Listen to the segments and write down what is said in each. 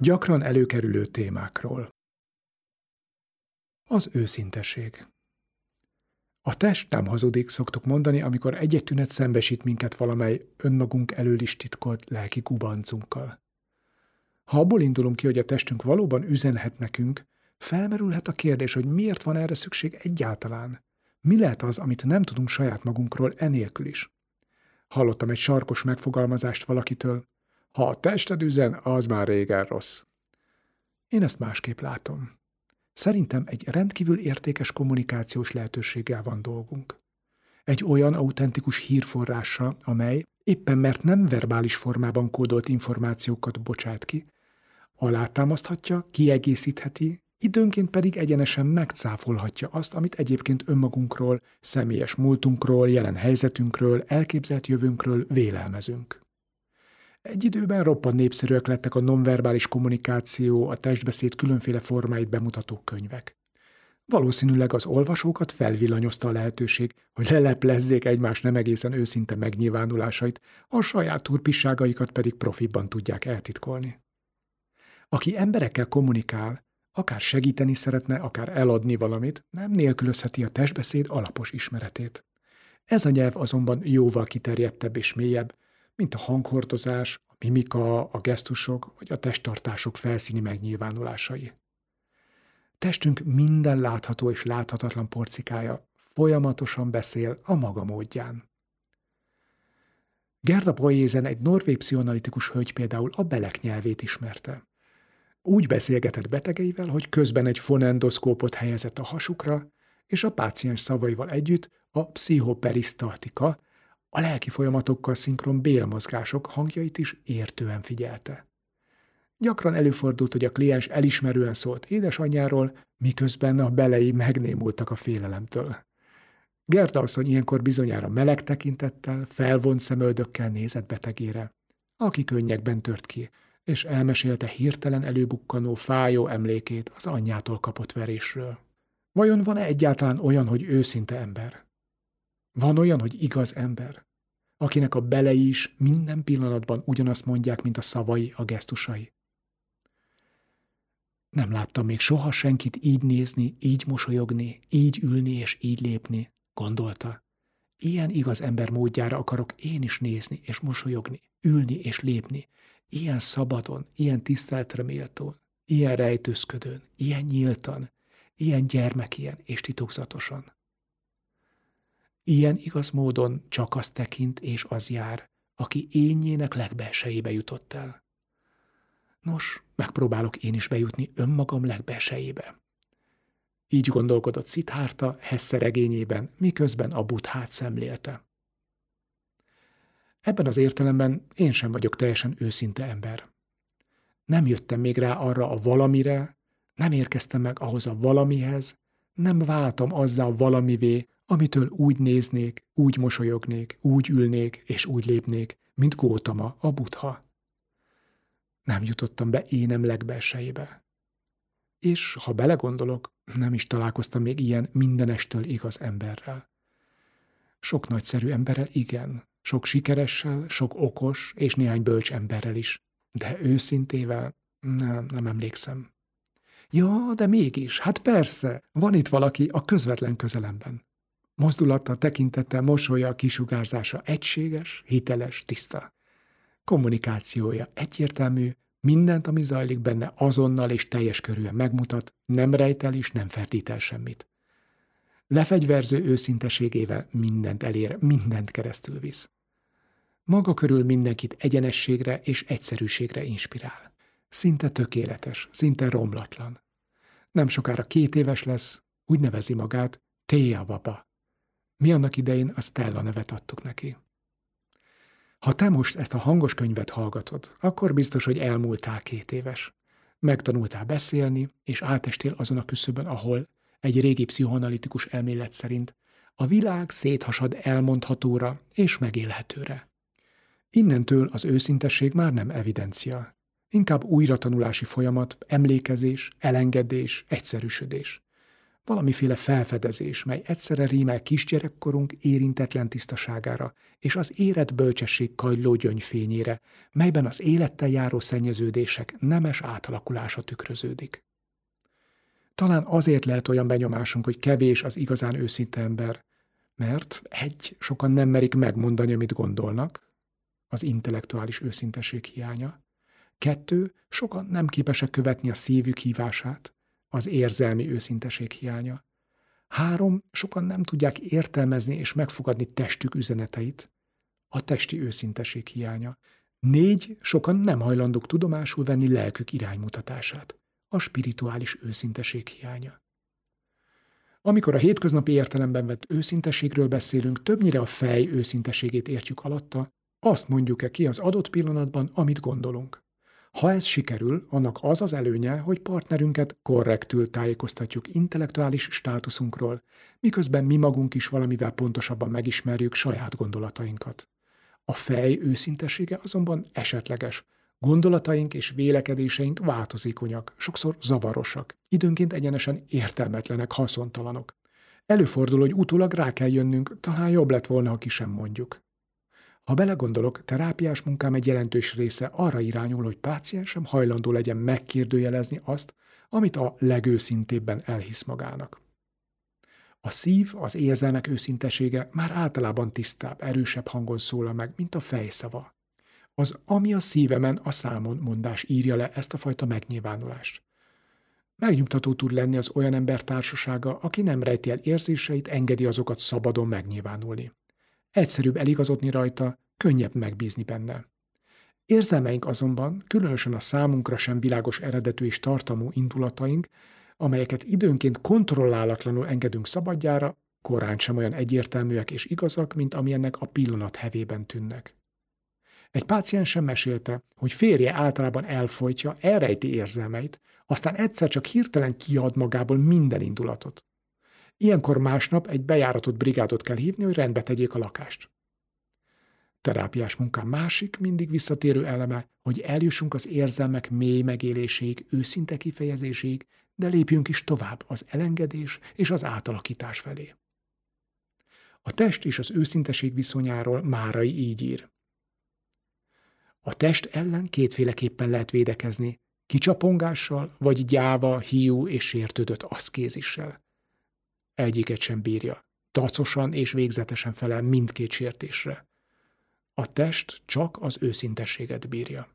Gyakran előkerülő témákról. Az őszinteség. A test nem hazudik, szoktuk mondani, amikor egy-egy tünet szembesít minket valamely önmagunk elől is titkolt lelki kubancunkkal. Ha abból indulunk ki, hogy a testünk valóban üzenhet nekünk, felmerülhet a kérdés, hogy miért van erre szükség egyáltalán. Mi lehet az, amit nem tudunk saját magunkról enélkül is? Hallottam egy sarkos megfogalmazást valakitől. Ha a tested üzen, az már régen rossz. Én ezt másképp látom. Szerintem egy rendkívül értékes kommunikációs lehetőséggel van dolgunk. Egy olyan autentikus hírforrása, amely éppen mert nem verbális formában kódolt információkat bocsát ki, alátámaszthatja, kiegészítheti, időnként pedig egyenesen megcáfolhatja azt, amit egyébként önmagunkról, személyes múltunkról, jelen helyzetünkről, elképzelt jövőnkről vélelmezünk. Egy időben roppant népszerűek lettek a nonverbális kommunikáció, a testbeszéd különféle formáit bemutató könyvek. Valószínűleg az olvasókat felvillanyozta a lehetőség, hogy leleplezzék egymás nem egészen őszinte megnyilvánulásait, a saját turpisságaikat pedig profibban tudják eltitkolni. Aki emberekkel kommunikál, akár segíteni szeretne, akár eladni valamit, nem nélkülözheti a testbeszéd alapos ismeretét. Ez a nyelv azonban jóval kiterjedtebb és mélyebb, mint a hanghordozás, a mimika, a gesztusok vagy a testtartások felszíni megnyilvánulásai. Testünk minden látható és láthatatlan porcikája folyamatosan beszél a maga módján. Gerda Boyézen egy norvég pszichoanalitikus hölgy például a belek nyelvét ismerte. Úgy beszélgetett betegeivel, hogy közben egy fonendoszkópot helyezett a hasukra, és a páciens szavaival együtt a pszichoperisztaltika, a lelki folyamatokkal szinkron bélmozgások hangjait is értően figyelte. Gyakran előfordult, hogy a kliens elismerően szólt édesanyjáról, miközben a belei megnémultak a félelemtől. Gerda asszony ilyenkor bizonyára meleg tekintettel, felvont szemöldökkel nézett betegére, aki könnyekben tört ki, és elmesélte hirtelen előbukkanó, fájó emlékét az anyjától kapott verésről. Vajon van-e egyáltalán olyan, hogy őszinte ember? Van olyan, hogy igaz ember? Akinek a belei is minden pillanatban ugyanazt mondják, mint a szavai, a gesztusai. Nem láttam még soha senkit így nézni, így mosolyogni, így ülni és így lépni, gondolta. Ilyen igaz ember módjára akarok én is nézni és mosolyogni, ülni és lépni, ilyen szabadon, ilyen tiszteletre méltón, ilyen rejtőzködőn, ilyen nyíltan, ilyen gyermekien és titokzatosan. Ilyen igaz módon csak azt tekint és az jár, aki ényének legbelsejébe jutott el. Nos, megpróbálok én is bejutni önmagam legbelsejébe. Így gondolkodott Szithárta Hessze miközben a buthát szemlélte. Ebben az értelemben én sem vagyok teljesen őszinte ember. Nem jöttem még rá arra a valamire, nem érkeztem meg ahhoz a valamihez, nem váltam azzá a valamivé, amitől úgy néznék, úgy mosolyognék, úgy ülnék és úgy lépnék, mint Gótama, a butha. Nem jutottam be énem legbelsejébe. És ha belegondolok, nem is találkoztam még ilyen mindenestől igaz emberrel. Sok nagyszerű emberrel igen, sok sikeressel, sok okos és néhány bölcs emberrel is, de őszintével nem, nem emlékszem. Ja, de mégis, hát persze, van itt valaki a közvetlen közelemben. Mozdulata, tekintete, mosolya, kisugárzása egységes, hiteles, tiszta. Kommunikációja egyértelmű, mindent, ami zajlik benne, azonnal és teljes körűen megmutat, nem rejtel és nem fertít el semmit. Lefegyverző őszinteségével mindent elér, mindent keresztül visz. Maga körül mindenkit egyenességre és egyszerűségre inspirál. Szinte tökéletes, szinte romlatlan. Nem sokára két éves lesz, úgy nevezi magát Téja Baba. Mi annak idején a Stella nevet adtuk neki. Ha te most ezt a hangos könyvet hallgatod, akkor biztos, hogy elmúltál két éves. Megtanultál beszélni, és átestél azon a küszöbön, ahol egy régi pszichoanalitikus elmélet szerint a világ széthasad elmondhatóra és megélhetőre. Innentől az őszintesség már nem evidencia. Inkább újratanulási folyamat, emlékezés, elengedés, egyszerűsödés. Valamiféle felfedezés, mely egyszerre rímel kisgyerekkorunk érintetlen tisztaságára és az érett bölcsesség kajló gyöngyfényére, melyben az élettel járó szennyeződések nemes átalakulása tükröződik. Talán azért lehet olyan benyomásunk, hogy kevés az igazán őszinte ember, mert egy, sokan nem merik megmondani, amit gondolnak, az intellektuális őszinteség hiánya. Kettő, sokan nem képesek követni a szívük hívását, az érzelmi őszinteség hiánya. Három, sokan nem tudják értelmezni és megfogadni testük üzeneteit, a testi őszinteség hiánya. Négy, sokan nem hajlandók tudomásul venni lelkük iránymutatását, a spirituális őszinteség hiánya. Amikor a hétköznapi értelemben vett őszintességről beszélünk, többnyire a fej őszinteségét értjük alatta, azt mondjuk-e ki az adott pillanatban, amit gondolunk. Ha ez sikerül, annak az az előnye, hogy partnerünket korrektül tájékoztatjuk intellektuális státuszunkról, miközben mi magunk is valamivel pontosabban megismerjük saját gondolatainkat. A fej őszintesége azonban esetleges. Gondolataink és vélekedéseink változékonyak, sokszor zavarosak, időnként egyenesen értelmetlenek, haszontalanok. Előfordul, hogy utólag rá kell jönnünk, talán jobb lett volna, ha ki sem mondjuk. Ha belegondolok, terápiás munkám egy jelentős része arra irányul, hogy páciensem hajlandó legyen megkérdőjelezni azt, amit a legőszintébben elhisz magának. A szív, az érzelmek őszintesége már általában tisztább, erősebb hangon szólal meg, mint a fejszava. Az, ami a szívemen, a számon mondás írja le ezt a fajta megnyilvánulást. Megnyugtató tud lenni az olyan ember társasága, aki nem rejti el érzéseit, engedi azokat szabadon megnyilvánulni. Egyszerűbb eligazodni rajta, könnyebb megbízni benne. Érzelmeink azonban, különösen a számunkra sem világos eredetű és tartalmú indulataink, amelyeket időnként kontrollálatlanul engedünk szabadjára, korán sem olyan egyértelműek és igazak, mint amilyennek a pillanat hevében tűnnek. Egy páciens sem mesélte, hogy férje általában elfolytja, elrejti érzelmeit, aztán egyszer csak hirtelen kiad magából minden indulatot. Ilyenkor másnap egy bejáratott brigádot kell hívni, hogy rendbe tegyék a lakást. Terápiás munkám másik, mindig visszatérő eleme, hogy eljussunk az érzelmek mély megéléséig, őszinte kifejezéséig, de lépjünk is tovább az elengedés és az átalakítás felé. A test és az őszinteség viszonyáról Márai így ír. A test ellen kétféleképpen lehet védekezni, kicsapongással, vagy gyáva, hiú és sértődött aszkézissel. Egyiket sem bírja. Tacosan és végzetesen felel mindkét sértésre. A test csak az őszintességet bírja.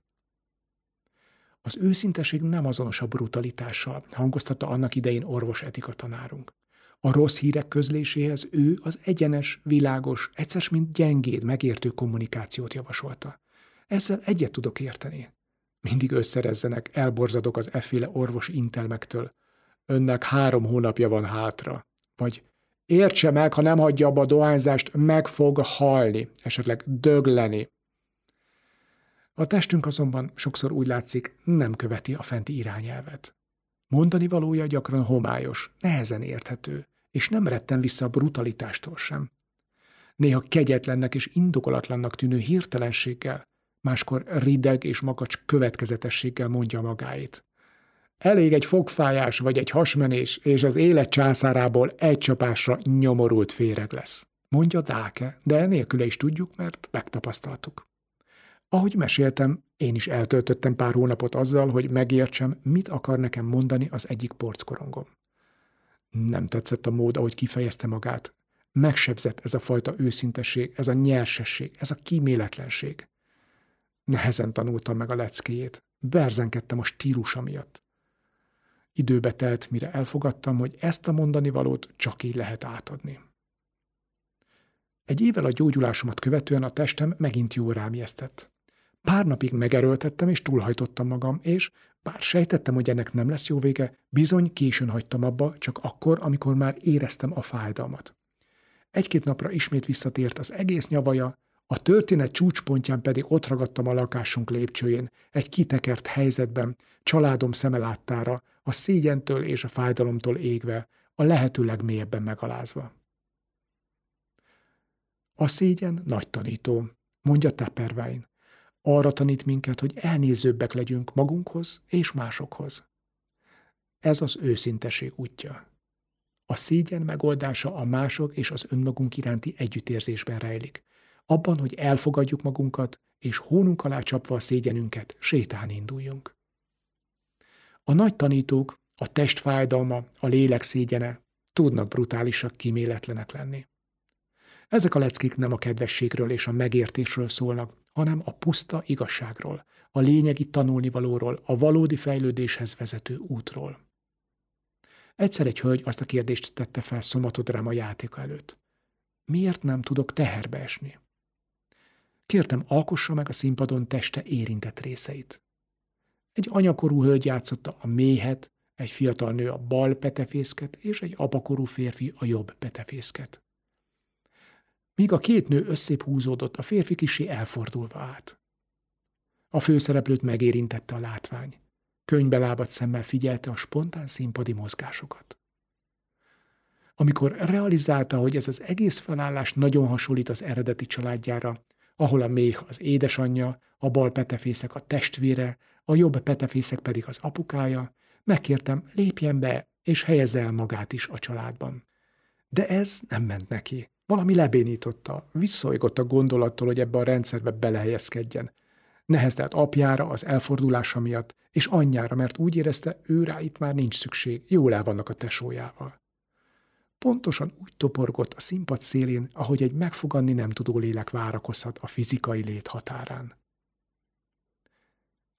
Az őszinteség nem azonos a brutalitással, hangoztatta annak idején orvos etika tanárunk. A rossz hírek közléséhez ő az egyenes, világos, egyszer mint gyengéd, megértő kommunikációt javasolta. Ezzel egyet tudok érteni. Mindig összerezzenek, elborzadok az efféle orvos intelmektől. Önnek három hónapja van hátra. Vagy értse meg, ha nem hagyja abba a dohányzást, meg fog halni, esetleg dögleni. A testünk azonban sokszor úgy látszik, nem követi a fenti irányelvet. Mondani valója gyakran homályos, nehezen érthető, és nem retten vissza a brutalitástól sem. Néha kegyetlennek és indokolatlannak tűnő hirtelenséggel, máskor rideg és makacs következetességgel mondja magáit. Elég egy fogfájás vagy egy hasmenés, és az élet császárából egy csapásra nyomorult féreg lesz. Mondja Dáke, de nélküle is tudjuk, mert megtapasztaltuk. Ahogy meséltem, én is eltöltöttem pár hónapot azzal, hogy megértsem, mit akar nekem mondani az egyik porckorongom. Nem tetszett a mód, ahogy kifejezte magát. Megsebzett ez a fajta őszintesség, ez a nyersesség, ez a kíméletlenség. Nehezen tanultam meg a leckéjét. Berzenkedtem a stílusa miatt. Időbe telt, mire elfogadtam, hogy ezt a mondani valót csak így lehet átadni. Egy évvel a gyógyulásomat követően a testem megint jó rám ijesztett. Pár napig megerőltettem és túlhajtottam magam, és bár sejtettem, hogy ennek nem lesz jó vége, bizony későn hagytam abba, csak akkor, amikor már éreztem a fájdalmat. Egy-két napra ismét visszatért az egész nyavaja, a történet csúcspontján pedig ott ragadtam a lakásunk lépcsőjén, egy kitekert helyzetben, családom szemeláttára, a szégyentől és a fájdalomtól égve, a lehető legmélyebben megalázva. A szégyen nagy tanító, mondja Tepperwein. Arra tanít minket, hogy elnézőbbek legyünk magunkhoz és másokhoz. Ez az őszinteség útja. A szégyen megoldása a mások és az önmagunk iránti együttérzésben rejlik. Abban, hogy elfogadjuk magunkat, és hónunk alá csapva a szégyenünket, sétálni induljunk. A nagy tanítók, a test fájdalma, a lélek szégyene tudnak brutálisak, kíméletlenek lenni. Ezek a leckék nem a kedvességről és a megértésről szólnak, hanem a puszta igazságról, a lényegi tanulnivalóról, a valódi fejlődéshez vezető útról. Egyszer egy hölgy azt a kérdést tette fel szomatodráma játéka előtt. Miért nem tudok teherbe esni? Kértem, alkossa meg a színpadon teste érintett részeit. Egy anyakorú hölgy játszotta a méhet, egy fiatal nő a bal petefészket, és egy apakorú férfi a jobb petefészket. Míg a két nő összép húzódott, a férfi kisé elfordulva át. A főszereplőt megérintette a látvány. Könybe lábadt szemmel figyelte a spontán színpadi mozgásokat. Amikor realizálta, hogy ez az egész felállás nagyon hasonlít az eredeti családjára, ahol a méh az édesanyja, a bal petefészek a testvére, a jobb petefészek pedig az apukája, megkértem, lépjen be, és helyezze el magát is a családban. De ez nem ment neki. Valami lebénította, visszaigott a gondolattól, hogy ebbe a rendszerbe belehelyezkedjen. Neheztelt apjára az elfordulása miatt, és anyjára, mert úgy érezte, ő rá itt már nincs szükség, jól el vannak a tesójával. Pontosan úgy toporgott a színpad szélén, ahogy egy megfogadni nem tudó lélek várakozhat a fizikai lét határán.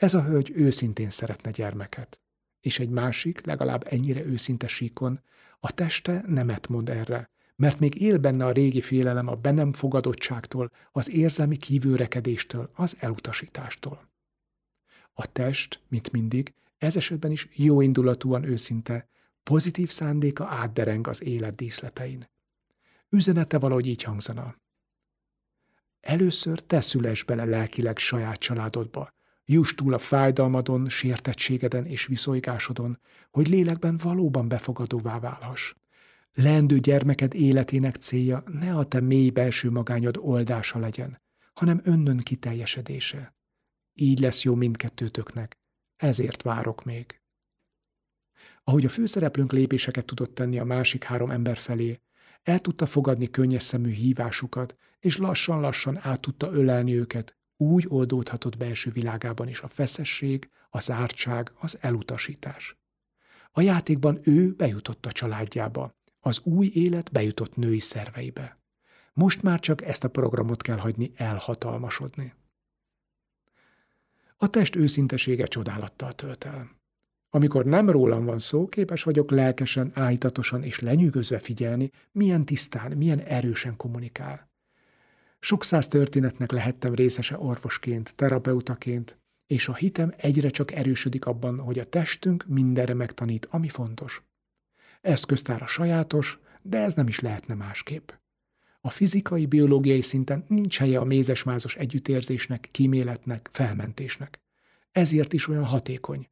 Ez a hölgy őszintén szeretne gyermeket, és egy másik, legalább ennyire őszinte síkon, a teste nemet mond erre, mert még él benne a régi félelem a bennem fogadottságtól, az érzelmi kívülrekedéstől, az elutasítástól. A test, mint mindig, ez esetben is jóindulatúan őszinte, pozitív szándéka átdereng az élet díszletein. Üzenete valahogy így hangzana. Először te szüles bele lelkileg saját családodba, Juss túl a fájdalmadon, sértettségeden és viszolygásodon, hogy lélekben valóban befogadóvá válhass. Leendő gyermeked életének célja ne a te mély belső magányod oldása legyen, hanem önnön kiteljesedése. Így lesz jó mindkettőtöknek, ezért várok még. Ahogy a főszereplőnk lépéseket tudott tenni a másik három ember felé, el tudta fogadni könnyes szemű hívásukat, és lassan-lassan át tudta ölelni őket, úgy oldódhatott belső világában is a feszesség, a zártság, az elutasítás. A játékban ő bejutott a családjába, az új élet bejutott női szerveibe. Most már csak ezt a programot kell hagyni elhatalmasodni. A test őszintesége csodálattal tölt el. Amikor nem rólam van szó, képes vagyok lelkesen, áhítatosan és lenyűgözve figyelni, milyen tisztán, milyen erősen kommunikál. Sok száz történetnek lehettem részese orvosként, terapeutaként, és a hitem egyre csak erősödik abban, hogy a testünk mindenre megtanít, ami fontos. Eszköztára sajátos, de ez nem is lehetne másképp. A fizikai, biológiai szinten nincs helye a mézesmázos együttérzésnek, kíméletnek, felmentésnek. Ezért is olyan hatékony.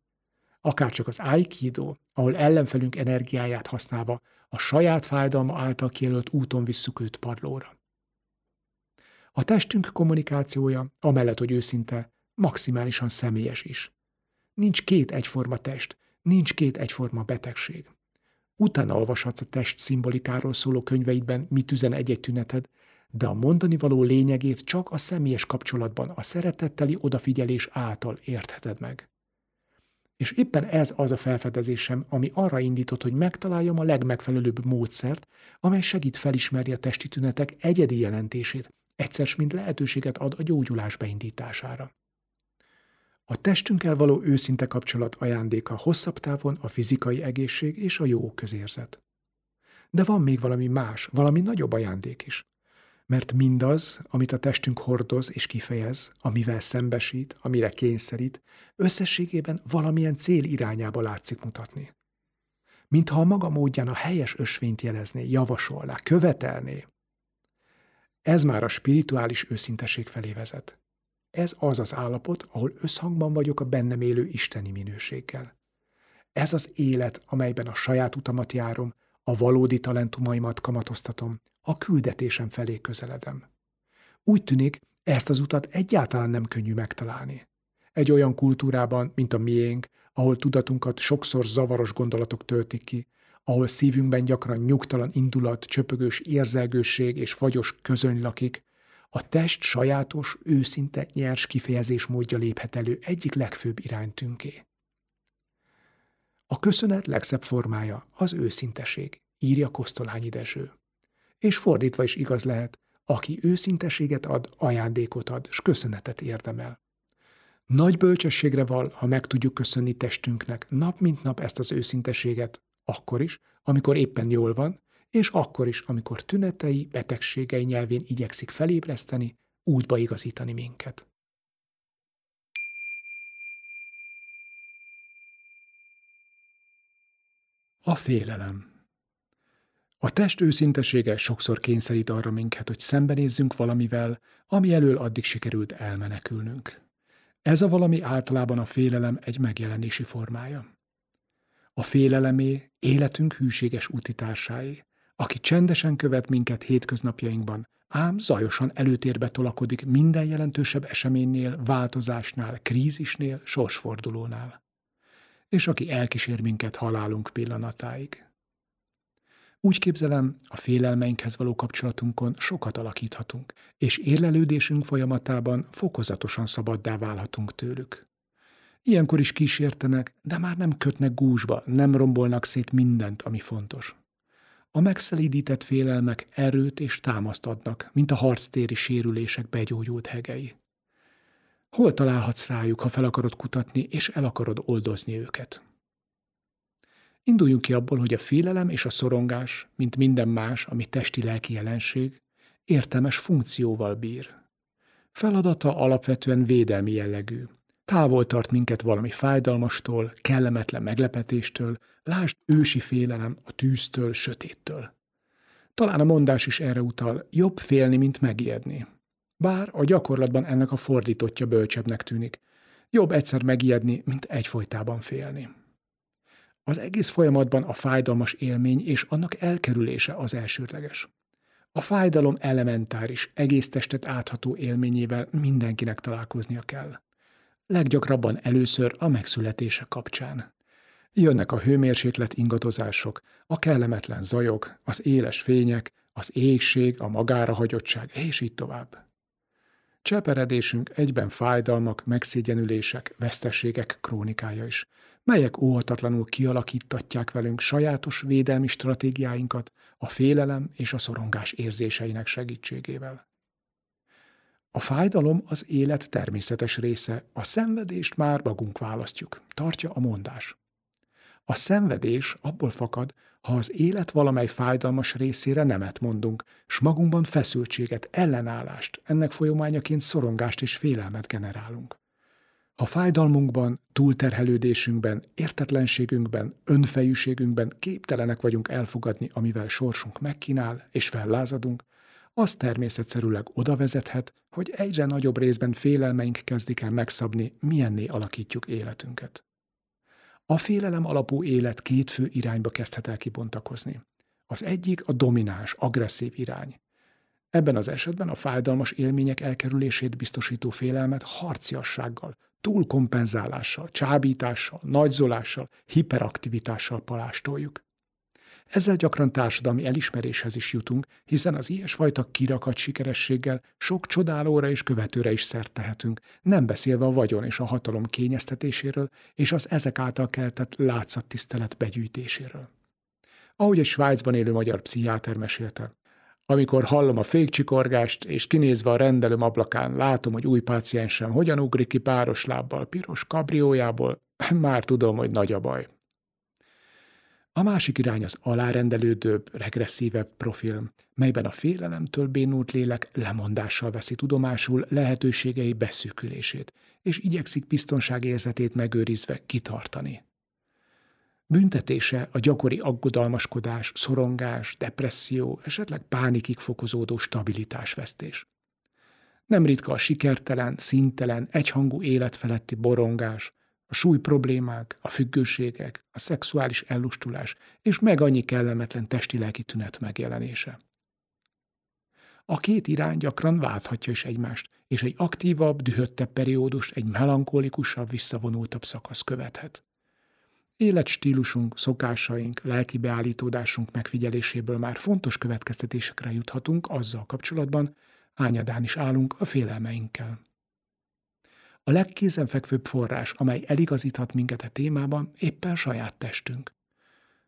Akárcsak az Aikido, ahol ellenfelünk energiáját használva a saját fájdalma által kijelölt úton visszük őt padlóra. A testünk kommunikációja, amellett, hogy őszinte, maximálisan személyes is. Nincs két egyforma test, nincs két egyforma betegség. Utána olvashatsz a test szimbolikáról szóló könyveidben, mit üzen egy-egy tüneted, de a mondani való lényegét csak a személyes kapcsolatban, a szeretetteli odafigyelés által értheted meg. És éppen ez az a felfedezésem, ami arra indított, hogy megtaláljam a legmegfelelőbb módszert, amely segít felismerni a testi tünetek egyedi jelentését, egyszer mint lehetőséget ad a gyógyulás beindítására. A testünkkel való őszinte kapcsolat ajándéka hosszabb távon a fizikai egészség és a jó közérzet. De van még valami más, valami nagyobb ajándék is. Mert mindaz, amit a testünk hordoz és kifejez, amivel szembesít, amire kényszerít, összességében valamilyen cél irányába látszik mutatni. Mintha a maga módján a helyes ösvényt jelezné, javasolná, követelné, ez már a spirituális őszinteség felé vezet. Ez az az állapot, ahol összhangban vagyok a bennem élő isteni minőséggel. Ez az élet, amelyben a saját utamat járom, a valódi talentumaimat kamatoztatom, a küldetésem felé közeledem. Úgy tűnik, ezt az utat egyáltalán nem könnyű megtalálni. Egy olyan kultúrában, mint a miénk, ahol tudatunkat sokszor zavaros gondolatok töltik ki, ahol szívünkben gyakran nyugtalan indulat, csöpögős érzelgőség és fagyos közöny lakik, a test sajátos, őszinte, nyers kifejezés módja léphet elő egyik legfőbb iránytünké. A köszönet legszebb formája az őszinteség, írja Kosztolányi Dezső. És fordítva is igaz lehet, aki őszinteséget ad, ajándékot ad, s köszönetet érdemel. Nagy bölcsességre val, ha meg tudjuk köszönni testünknek nap mint nap ezt az őszinteséget, akkor is, amikor éppen jól van, és akkor is, amikor tünetei, betegségei nyelvén igyekszik felébreszteni, útba igazítani minket. A félelem A test őszintesége sokszor kényszerít arra minket, hogy szembenézzünk valamivel, ami elől addig sikerült elmenekülnünk. Ez a valami általában a félelem egy megjelenési formája. A félelemé életünk hűséges utitársái, aki csendesen követ minket hétköznapjainkban, ám zajosan előtérbe tolakodik minden jelentősebb eseménynél, változásnál, krízisnél, sorsfordulónál. És aki elkísér minket halálunk pillanatáig. Úgy képzelem, a félelmeinkhez való kapcsolatunkon sokat alakíthatunk, és érlelődésünk folyamatában fokozatosan szabaddá válhatunk tőlük. Ilyenkor is kísértenek, de már nem kötnek gúzsba, nem rombolnak szét mindent, ami fontos. A megszelídített félelmek erőt és támaszt adnak, mint a harctéri sérülések begyógyult hegei. Hol találhatsz rájuk, ha fel akarod kutatni, és el akarod oldozni őket? Induljunk ki abból, hogy a félelem és a szorongás, mint minden más, ami testi-lelki jelenség, értelmes funkcióval bír. Feladata alapvetően védelmi jellegű. Távol tart minket valami fájdalmastól, kellemetlen meglepetéstől, lásd ősi félelem a tűztől, sötéttől. Talán a mondás is erre utal, jobb félni, mint megijedni. Bár a gyakorlatban ennek a fordítottja bölcsebbnek tűnik. Jobb egyszer megijedni, mint egyfolytában félni. Az egész folyamatban a fájdalmas élmény és annak elkerülése az elsődleges. A fájdalom elementáris, egész testet átható élményével mindenkinek találkoznia kell. Leggyakrabban először a megszületése kapcsán. Jönnek a hőmérséklet ingadozások, a kellemetlen zajok, az éles fények, az égség, a magára hagyottság, és így tovább. Cseperedésünk egyben fájdalmak, megszégyenülések, veszteségek krónikája is, melyek óhatatlanul kialakítatják velünk sajátos védelmi stratégiáinkat a félelem és a szorongás érzéseinek segítségével. A fájdalom az élet természetes része, a szenvedést már magunk választjuk, tartja a mondás. A szenvedés abból fakad, ha az élet valamely fájdalmas részére nemet mondunk, s magunkban feszültséget, ellenállást, ennek folyamányaként szorongást és félelmet generálunk. Ha fájdalmunkban, túlterhelődésünkben, értetlenségünkben, önfejűségünkben képtelenek vagyunk elfogadni, amivel sorsunk megkínál, és fellázadunk, az természetszerűleg oda vezethet, hogy egyre nagyobb részben félelmeink kezdik el megszabni, milyenné alakítjuk életünket. A félelem alapú élet két fő irányba kezdhet el kibontakozni. Az egyik a domináns, agresszív irány. Ebben az esetben a fájdalmas élmények elkerülését biztosító félelmet harciassággal, túlkompenzálással, csábítással, nagyzolással, hiperaktivitással palástoljuk. Ezzel gyakran társadalmi elismeréshez is jutunk, hiszen az ilyesfajta kirakat sikerességgel sok csodálóra és követőre is szert tehetünk, nem beszélve a vagyon és a hatalom kényeztetéséről és az ezek által keltett látszattisztelet begyűjtéséről. Ahogy egy Svájcban élő magyar pszichiáter mesélte, amikor hallom a fékcsikorgást, és kinézve a rendelőm ablakán látom, hogy új páciensem hogyan ugrik ki páros lábbal piros kabriójából, már tudom, hogy nagy a baj. A másik irány az alárendelődőbb, regresszívebb profil, melyben a félelemtől bénult lélek lemondással veszi tudomásul lehetőségei beszűkülését, és igyekszik biztonságérzetét megőrizve kitartani. Büntetése a gyakori aggodalmaskodás, szorongás, depresszió, esetleg pánikig fokozódó stabilitásvesztés. Nem ritka a sikertelen, szintelen, egyhangú életfeletti borongás, a súly problémák, a függőségek, a szexuális ellustulás és meg annyi kellemetlen testi-lelki tünet megjelenése. A két irány gyakran válthatja is egymást, és egy aktívabb, dühöttebb periódus egy melankolikusabb, visszavonultabb szakasz követhet. Életstílusunk, szokásaink, lelki beállítódásunk megfigyeléséből már fontos következtetésekre juthatunk azzal kapcsolatban, hányadán is állunk a félelmeinkkel. A legkézenfekvőbb forrás, amely eligazíthat minket a témában, éppen saját testünk.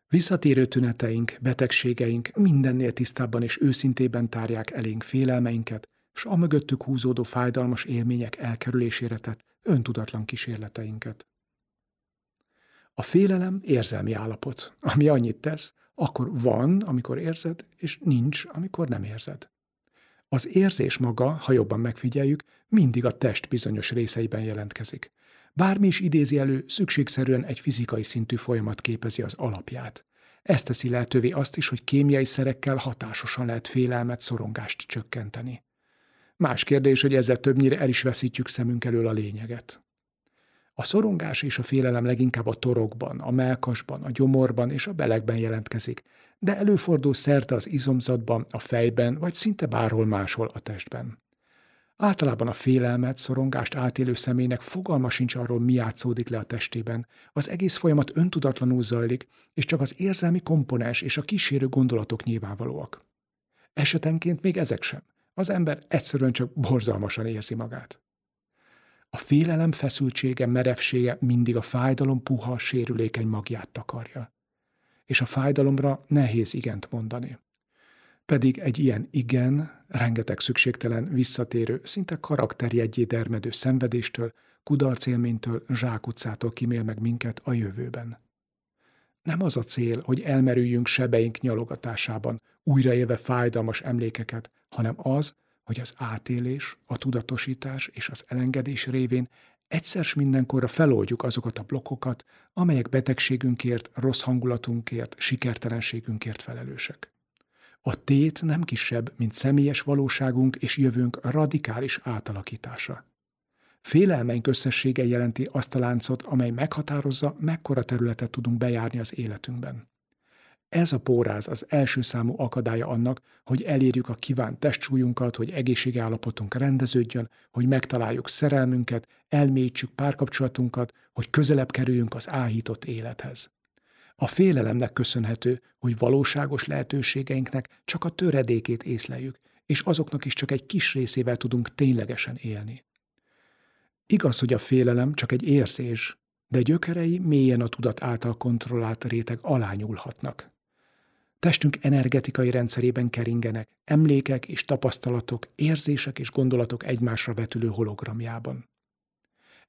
Visszatérő tüneteink, betegségeink mindennél tisztábban és őszintében tárják elénk félelmeinket, s a mögöttük húzódó fájdalmas élmények elkerülésére tett öntudatlan kísérleteinket. A félelem érzelmi állapot, ami annyit tesz, akkor van, amikor érzed, és nincs, amikor nem érzed. Az érzés maga, ha jobban megfigyeljük, mindig a test bizonyos részeiben jelentkezik. Bármi is idézi elő, szükségszerűen egy fizikai szintű folyamat képezi az alapját. Ez teszi lehetővé azt is, hogy kémiai szerekkel hatásosan lehet félelmet, szorongást csökkenteni. Más kérdés, hogy ezzel többnyire el is veszítjük szemünk elől a lényeget. A szorongás és a félelem leginkább a torokban, a melkasban, a gyomorban és a belegben jelentkezik, de előfordul szerte az izomzatban, a fejben, vagy szinte bárhol máshol a testben. Általában a félelmet, szorongást átélő személynek fogalma sincs arról, mi játszódik le a testében. Az egész folyamat öntudatlanul zajlik, és csak az érzelmi komponens és a kísérő gondolatok nyilvánvalóak. Esetenként még ezek sem. Az ember egyszerűen csak borzalmasan érzi magát. A félelem feszültsége, merevsége mindig a fájdalom puha, sérülékeny magját takarja. És a fájdalomra nehéz igent mondani. Pedig egy ilyen igen, rengeteg szükségtelen, visszatérő, szinte karakterjegyé dermedő szenvedéstől, kudarcélménytől, zsákutcától kimél meg minket a jövőben. Nem az a cél, hogy elmerüljünk sebeink nyalogatásában, újraélve fájdalmas emlékeket, hanem az, hogy az átélés, a tudatosítás és az elengedés révén egyszer mindenkorra feloldjuk azokat a blokkokat, amelyek betegségünkért, rossz hangulatunkért, sikertelenségünkért felelősek. A tét nem kisebb, mint személyes valóságunk és jövőnk radikális átalakítása. Félelmeink összessége jelenti azt a láncot, amely meghatározza, mekkora területet tudunk bejárni az életünkben. Ez a póráz az első számú akadálya annak, hogy elérjük a kívánt testsúlyunkat, hogy egészségállapotunk rendeződjön, hogy megtaláljuk szerelmünket, elmélyítsük párkapcsolatunkat, hogy közelebb kerüljünk az áhított élethez. A félelemnek köszönhető, hogy valóságos lehetőségeinknek csak a töredékét észleljük, és azoknak is csak egy kis részével tudunk ténylegesen élni. Igaz, hogy a félelem csak egy érzés, de gyökerei mélyen a tudat által kontrollált réteg alá nyúlhatnak. Testünk energetikai rendszerében keringenek, emlékek és tapasztalatok, érzések és gondolatok egymásra vetülő hologramjában.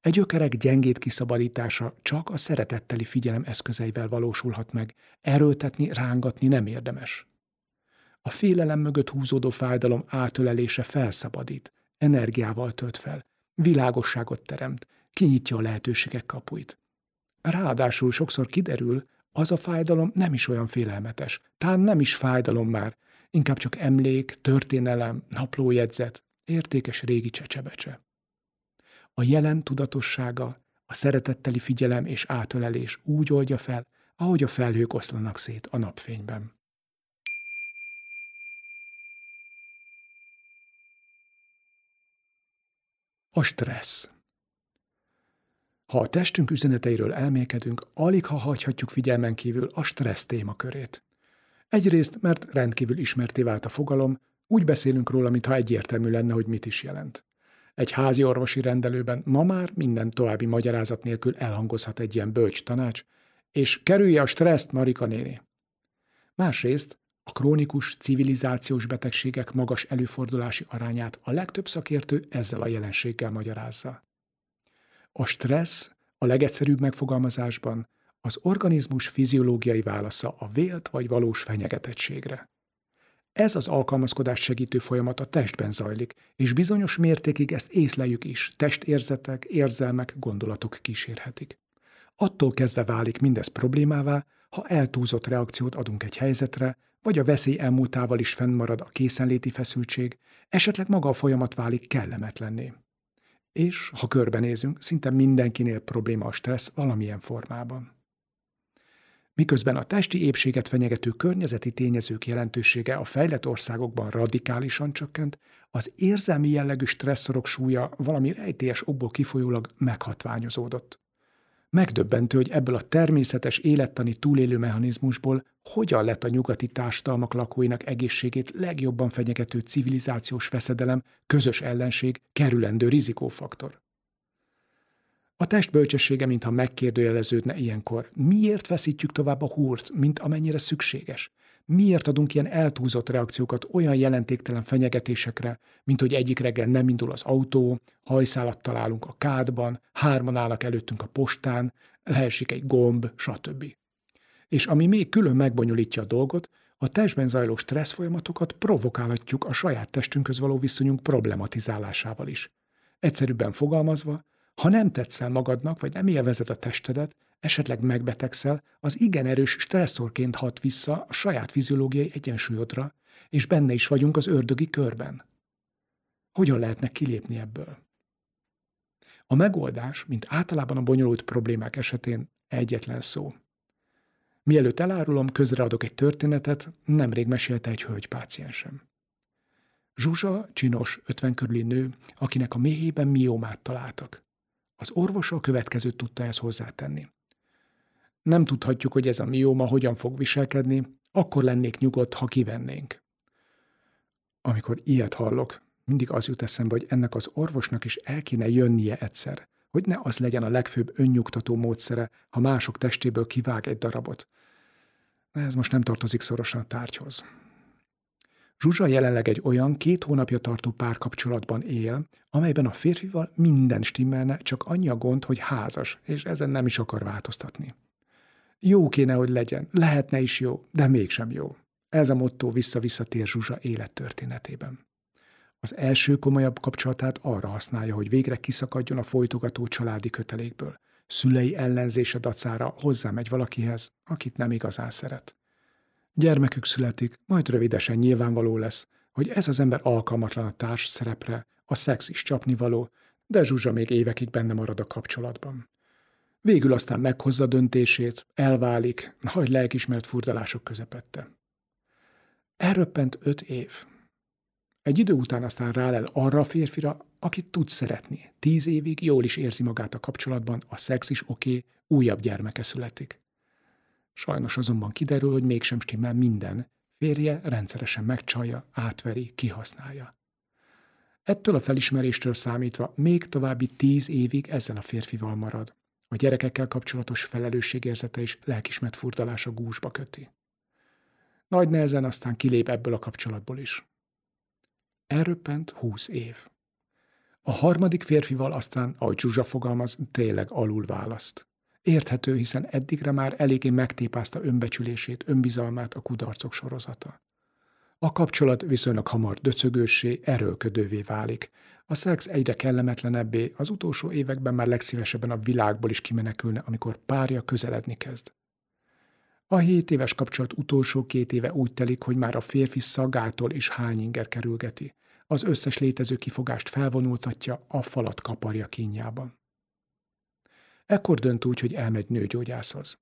Egy gyökerek gyengét kiszabadítása csak a szeretetteli figyelem eszközeivel valósulhat meg, erőltetni, rángatni nem érdemes. A félelem mögött húzódó fájdalom átölelése felszabadít, energiával tölt fel, világosságot teremt, kinyitja a lehetőségek kapuit. Ráadásul sokszor kiderül, az a fájdalom nem is olyan félelmetes. Talán nem is fájdalom már, inkább csak emlék, történelem, naplójegyzet, értékes régi csecsebecse. A jelen tudatossága, a szeretetteli figyelem és átölelés úgy oldja fel, ahogy a felhők oszlanak szét a napfényben. A stressz. Ha a testünk üzeneteiről elmélkedünk, alig ha hagyhatjuk figyelmen kívül a stressz témakörét. Egyrészt, mert rendkívül ismerté vált a fogalom, úgy beszélünk róla, mintha egyértelmű lenne, hogy mit is jelent. Egy házi orvosi rendelőben ma már minden további magyarázat nélkül elhangozhat egy ilyen bölcs tanács, és kerülje a stresszt, Marika néni. Másrészt a krónikus civilizációs betegségek magas előfordulási arányát a legtöbb szakértő ezzel a jelenséggel magyarázza. A stressz a legegyszerűbb megfogalmazásban az organizmus fiziológiai válasza a vélt vagy valós fenyegetettségre. Ez az alkalmazkodás segítő folyamat a testben zajlik, és bizonyos mértékig ezt észleljük is, testérzetek, érzelmek, gondolatok kísérhetik. Attól kezdve válik mindez problémává, ha eltúzott reakciót adunk egy helyzetre, vagy a veszély elmúltával is fennmarad a készenléti feszültség, esetleg maga a folyamat válik kellemetlenné. És, ha körbenézünk, szinte mindenkinél probléma a stressz valamilyen formában. Miközben a testi épséget fenyegető környezeti tényezők jelentősége a fejlett országokban radikálisan csökkent, az érzelmi jellegű stresszorok súlya valami rejtélyes okból kifolyólag meghatványozódott. Megdöbbentő, hogy ebből a természetes élettani túlélő mechanizmusból hogyan lett a nyugati társadalmak lakóinak egészségét legjobban fenyegető civilizációs veszedelem, közös ellenség, kerülendő rizikófaktor. A test bölcsessége, mintha megkérdőjeleződne ilyenkor. Miért veszítjük tovább a húrt, mint amennyire szükséges? Miért adunk ilyen eltúlzott reakciókat olyan jelentéktelen fenyegetésekre, mint hogy egyik reggel nem indul az autó, hajszálat találunk a kádban, hárman állnak előttünk a postán, leesik egy gomb, stb. És ami még külön megbonyolítja a dolgot, a testben zajló stressz folyamatokat provokálhatjuk a saját testünkhöz való viszonyunk problematizálásával is. Egyszerűbben fogalmazva, ha nem tetszel magadnak, vagy nem élvezed a testedet, esetleg megbetegszel, az igen erős stresszorként hat vissza a saját fiziológiai egyensúlyodra, és benne is vagyunk az ördögi körben. Hogyan lehetne kilépni ebből? A megoldás, mint általában a bonyolult problémák esetén, egyetlen szó. Mielőtt elárulom, közreadok egy történetet, nemrég mesélte egy hölgy páciensem. Zsuzsa csinos, 50 körüli nő, akinek a méhében miómát találtak. Az orvosa a következőt tudta ezt hozzátenni. Nem tudhatjuk, hogy ez a mióma hogyan fog viselkedni, akkor lennék nyugodt, ha kivennénk. Amikor ilyet hallok, mindig az jut eszembe, hogy ennek az orvosnak is el kéne jönnie egyszer, hogy ne az legyen a legfőbb önnyugtató módszere, ha mások testéből kivág egy darabot. Ez most nem tartozik szorosan a tárgyhoz. Zsuzsa jelenleg egy olyan két hónapja tartó párkapcsolatban él, amelyben a férfival minden stimmelne, csak annyi a gond, hogy házas, és ezen nem is akar változtatni. Jó kéne, hogy legyen, lehetne is jó, de mégsem jó. Ez a motto vissza-visszatér Zsuzsa élettörténetében. Az első komolyabb kapcsolatát arra használja, hogy végre kiszakadjon a folytogató családi kötelékből. Szülei ellenzése dacára hozzámegy valakihez, akit nem igazán szeret. Gyermekük születik, majd rövidesen nyilvánvaló lesz, hogy ez az ember alkalmatlan a társ szerepre, a szex is csapnivaló, de Zsuzsa még évekig benne marad a kapcsolatban. Végül aztán meghozza döntését, elválik, nagy lelkismert furdalások közepette. Elröppent öt év. Egy idő után aztán rálel arra a férfira, akit tud szeretni. Tíz évig jól is érzi magát a kapcsolatban, a szex is oké, okay, újabb gyermeke születik. Sajnos azonban kiderül, hogy mégsem stimmel minden. Férje rendszeresen megcsalja, átveri, kihasználja. Ettől a felismeréstől számítva még további tíz évig ezzel a férfival marad. A gyerekekkel kapcsolatos felelősségérzete és lelkismert furdalása gúzsba köti. Nagy nehezen aztán kilép ebből a kapcsolatból is. Elröppent húsz év. A harmadik férfival aztán, ahogy Zsuzsa fogalmaz, tényleg alul választ. Érthető, hiszen eddigre már eléggé megtépázta önbecsülését, önbizalmát a kudarcok sorozata. A kapcsolat viszonylag hamar döcögőssé, erőlködővé válik. A szex egyre kellemetlenebbé, az utolsó években már legszívesebben a világból is kimenekülne, amikor párja közeledni kezd. A hét éves kapcsolat utolsó két éve úgy telik, hogy már a férfi szagától is hányinger kerülgeti. Az összes létező kifogást felvonultatja, a falat kaparja kínjában. Ekkor dönt úgy, hogy elmegy nőgyógyászhoz.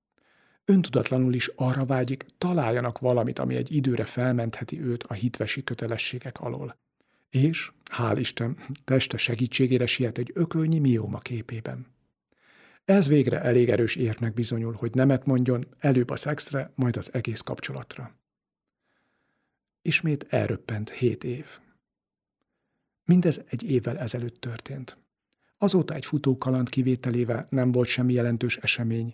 Öntudatlanul is arra vágyik, találjanak valamit, ami egy időre felmentheti őt a hitvesi kötelességek alól. És, hál' Isten, teste segítségére siet egy ökölnyi mióma képében. Ez végre elég erős érnek bizonyul, hogy nemet mondjon előbb a szexre, majd az egész kapcsolatra. Ismét elröppent hét év. Mindez egy évvel ezelőtt történt. Azóta egy futókaland kivételével nem volt semmi jelentős esemény.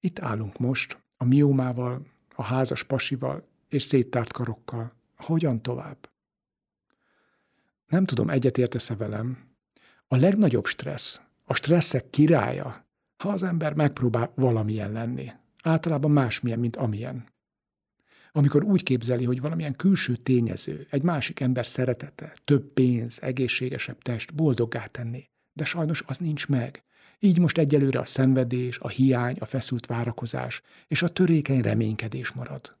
Itt állunk most, a miómával, a házas pasival és széttárt karokkal. Hogyan tovább? Nem tudom, egyetértesz-e velem. A legnagyobb stressz, a stresszek királya, ha az ember megpróbál valamilyen lenni. Általában másmilyen, mint amilyen. Amikor úgy képzeli, hogy valamilyen külső tényező, egy másik ember szeretete, több pénz, egészségesebb test boldoggá tenni, de sajnos az nincs meg. Így most egyelőre a szenvedés, a hiány, a feszült várakozás és a törékeny reménykedés marad.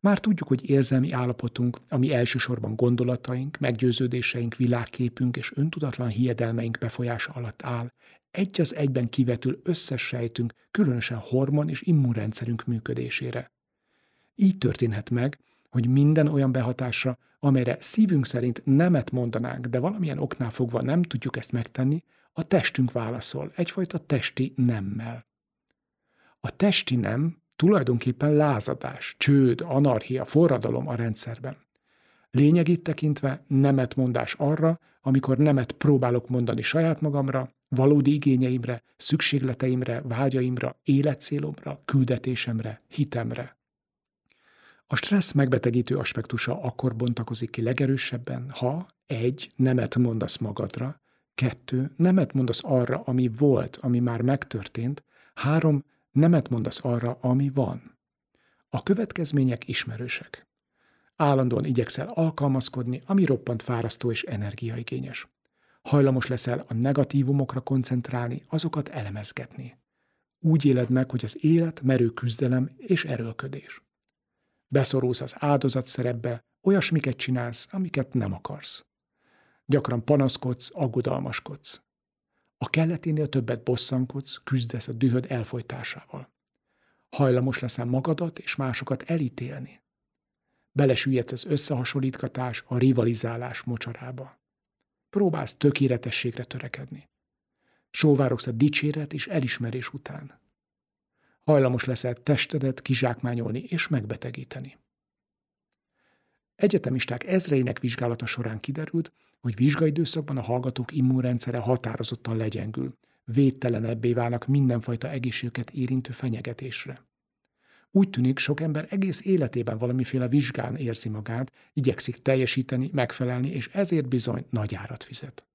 Már tudjuk, hogy érzelmi állapotunk, ami elsősorban gondolataink, meggyőződéseink, világképünk és öntudatlan hiedelmeink befolyása alatt áll, egy az egyben kivetül összes sejtünk, különösen hormon és immunrendszerünk működésére. Így történhet meg, hogy minden olyan behatásra, amelyre szívünk szerint nemet mondanánk, de valamilyen oknál fogva nem tudjuk ezt megtenni, a testünk válaszol, egyfajta testi nemmel. A testi nem tulajdonképpen lázadás, csőd, anarchia, forradalom a rendszerben. Lényegét tekintve nemet mondás arra, amikor nemet próbálok mondani saját magamra, valódi igényeimre, szükségleteimre, vágyaimra, életcélomra, küldetésemre, hitemre. A stressz megbetegítő aspektusa akkor bontakozik ki legerősebben, ha egy, nemet mondasz magadra, kettő, nemet mondasz arra, ami volt, ami már megtörtént, három, nemet mondasz arra, ami van. A következmények ismerősek. Állandóan igyekszel alkalmazkodni, ami roppant fárasztó és energiaigényes. Hajlamos leszel a negatívumokra koncentrálni, azokat elemezgetni. Úgy éled meg, hogy az élet merő küzdelem és erőlködés. Beszorulsz az áldozat szerepbe, olyasmiket csinálsz, amiket nem akarsz. Gyakran panaszkodsz, aggodalmaskodsz. A kelleténél többet bosszankodsz, küzdesz a dühöd elfolytásával. Hajlamos leszel magadat és másokat elítélni. Belesüllyedsz az összehasonlítgatás, a rivalizálás mocsarába. Próbálsz tökéletességre törekedni. Sóvárogsz a dicséret és elismerés után. Hajlamos leszel testedet kizsákmányolni és megbetegíteni. Egyetemisták ezreinek vizsgálata során kiderült, hogy vizsgaidőszakban a hallgatók immunrendszere határozottan legyengül, védtelenebbé válnak mindenfajta egészségüket érintő fenyegetésre. Úgy tűnik, sok ember egész életében valamiféle vizsgán érzi magát, igyekszik teljesíteni, megfelelni, és ezért bizony nagy árat fizet.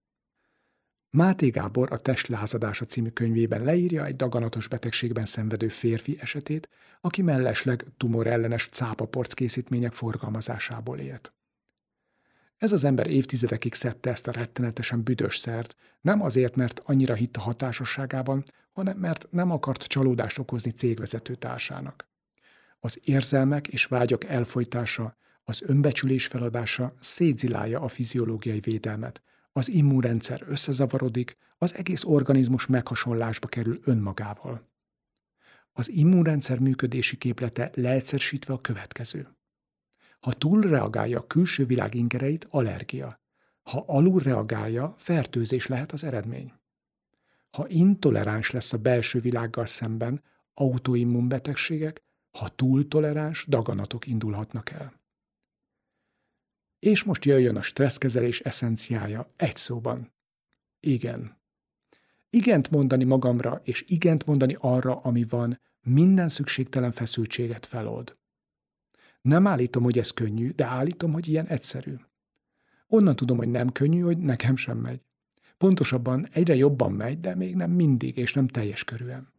Máté Gábor a Test lázadása című könyvében leírja egy daganatos betegségben szenvedő férfi esetét, aki mellesleg tumorellenes cápaporc készítmények forgalmazásából élt. Ez az ember évtizedekig szedte ezt a rettenetesen büdös szert, nem azért, mert annyira hitt a hatásosságában, hanem mert nem akart csalódást okozni cégvezető társának. Az érzelmek és vágyak elfolytása, az önbecsülés feladása szétzilálja a fiziológiai védelmet, az immunrendszer összezavarodik, az egész organizmus meghasonlásba kerül önmagával. Az immunrendszer működési képlete leegyszerűsítve a következő. Ha túlreagálja a külső világ ingereit, allergia. Ha alulreagálja, fertőzés lehet az eredmény. Ha intoleráns lesz a belső világgal szemben, autoimmunbetegségek, ha túl toleráns, daganatok indulhatnak el. És most jöjjön a stresszkezelés eszenciája egy szóban. Igen. Igent mondani magamra, és igent mondani arra, ami van, minden szükségtelen feszültséget felold. Nem állítom, hogy ez könnyű, de állítom, hogy ilyen egyszerű. Onnan tudom, hogy nem könnyű, hogy nekem sem megy. Pontosabban egyre jobban megy, de még nem mindig, és nem teljes körűen.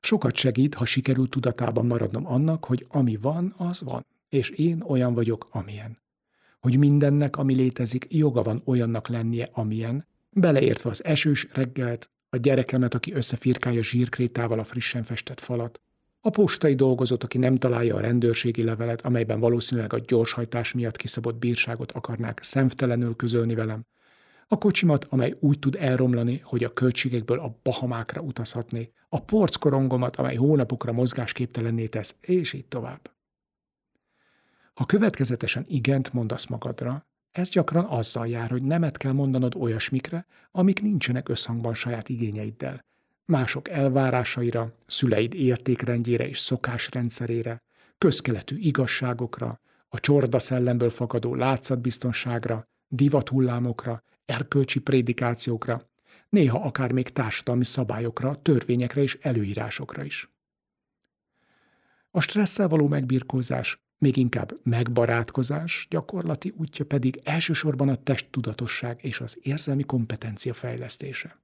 Sokat segít, ha sikerül tudatában maradnom annak, hogy ami van, az van, és én olyan vagyok, amilyen. Hogy mindennek, ami létezik, joga van olyannak lennie, amilyen, beleértve az esős reggelt, a gyerekemet, aki összefirkálja zsírkrétával a frissen festett falat, a postai dolgozót, aki nem találja a rendőrségi levelet, amelyben valószínűleg a gyorshajtás miatt kiszabott bírságot akarnák szemtelenül közölni velem, a kocsimat, amely úgy tud elromlani, hogy a költségekből a Bahamákra utazhatnék, a porckorongomat, amely hónapokra mozgásképtelenné tesz, és így tovább. Ha következetesen igent mondasz magadra, ez gyakran azzal jár, hogy nemet kell mondanod olyasmikre, amik nincsenek összhangban saját igényeiddel, mások elvárásaira, szüleid értékrendjére és szokásrendszerére, közkeletű igazságokra, a csorda szellemből fakadó látszatbiztonságra, divathullámokra, erkölcsi prédikációkra, néha akár még társadalmi szabályokra, törvényekre és előírásokra is. A stresszel való megbirkózás, még inkább megbarátkozás gyakorlati útja pedig elsősorban a testtudatosság és az érzelmi kompetencia fejlesztése.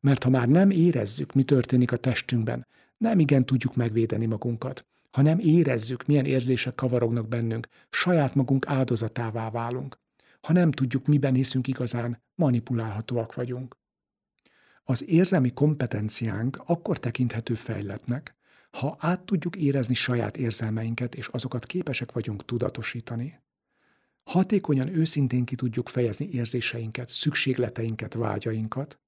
Mert ha már nem érezzük, mi történik a testünkben, nem igen tudjuk megvédeni magunkat. Ha nem érezzük, milyen érzések kavarognak bennünk, saját magunk áldozatává válunk ha nem tudjuk, miben hiszünk igazán, manipulálhatóak vagyunk. Az érzelmi kompetenciánk akkor tekinthető fejletnek, ha át tudjuk érezni saját érzelmeinket, és azokat képesek vagyunk tudatosítani, hatékonyan őszintén ki tudjuk fejezni érzéseinket, szükségleteinket, vágyainkat,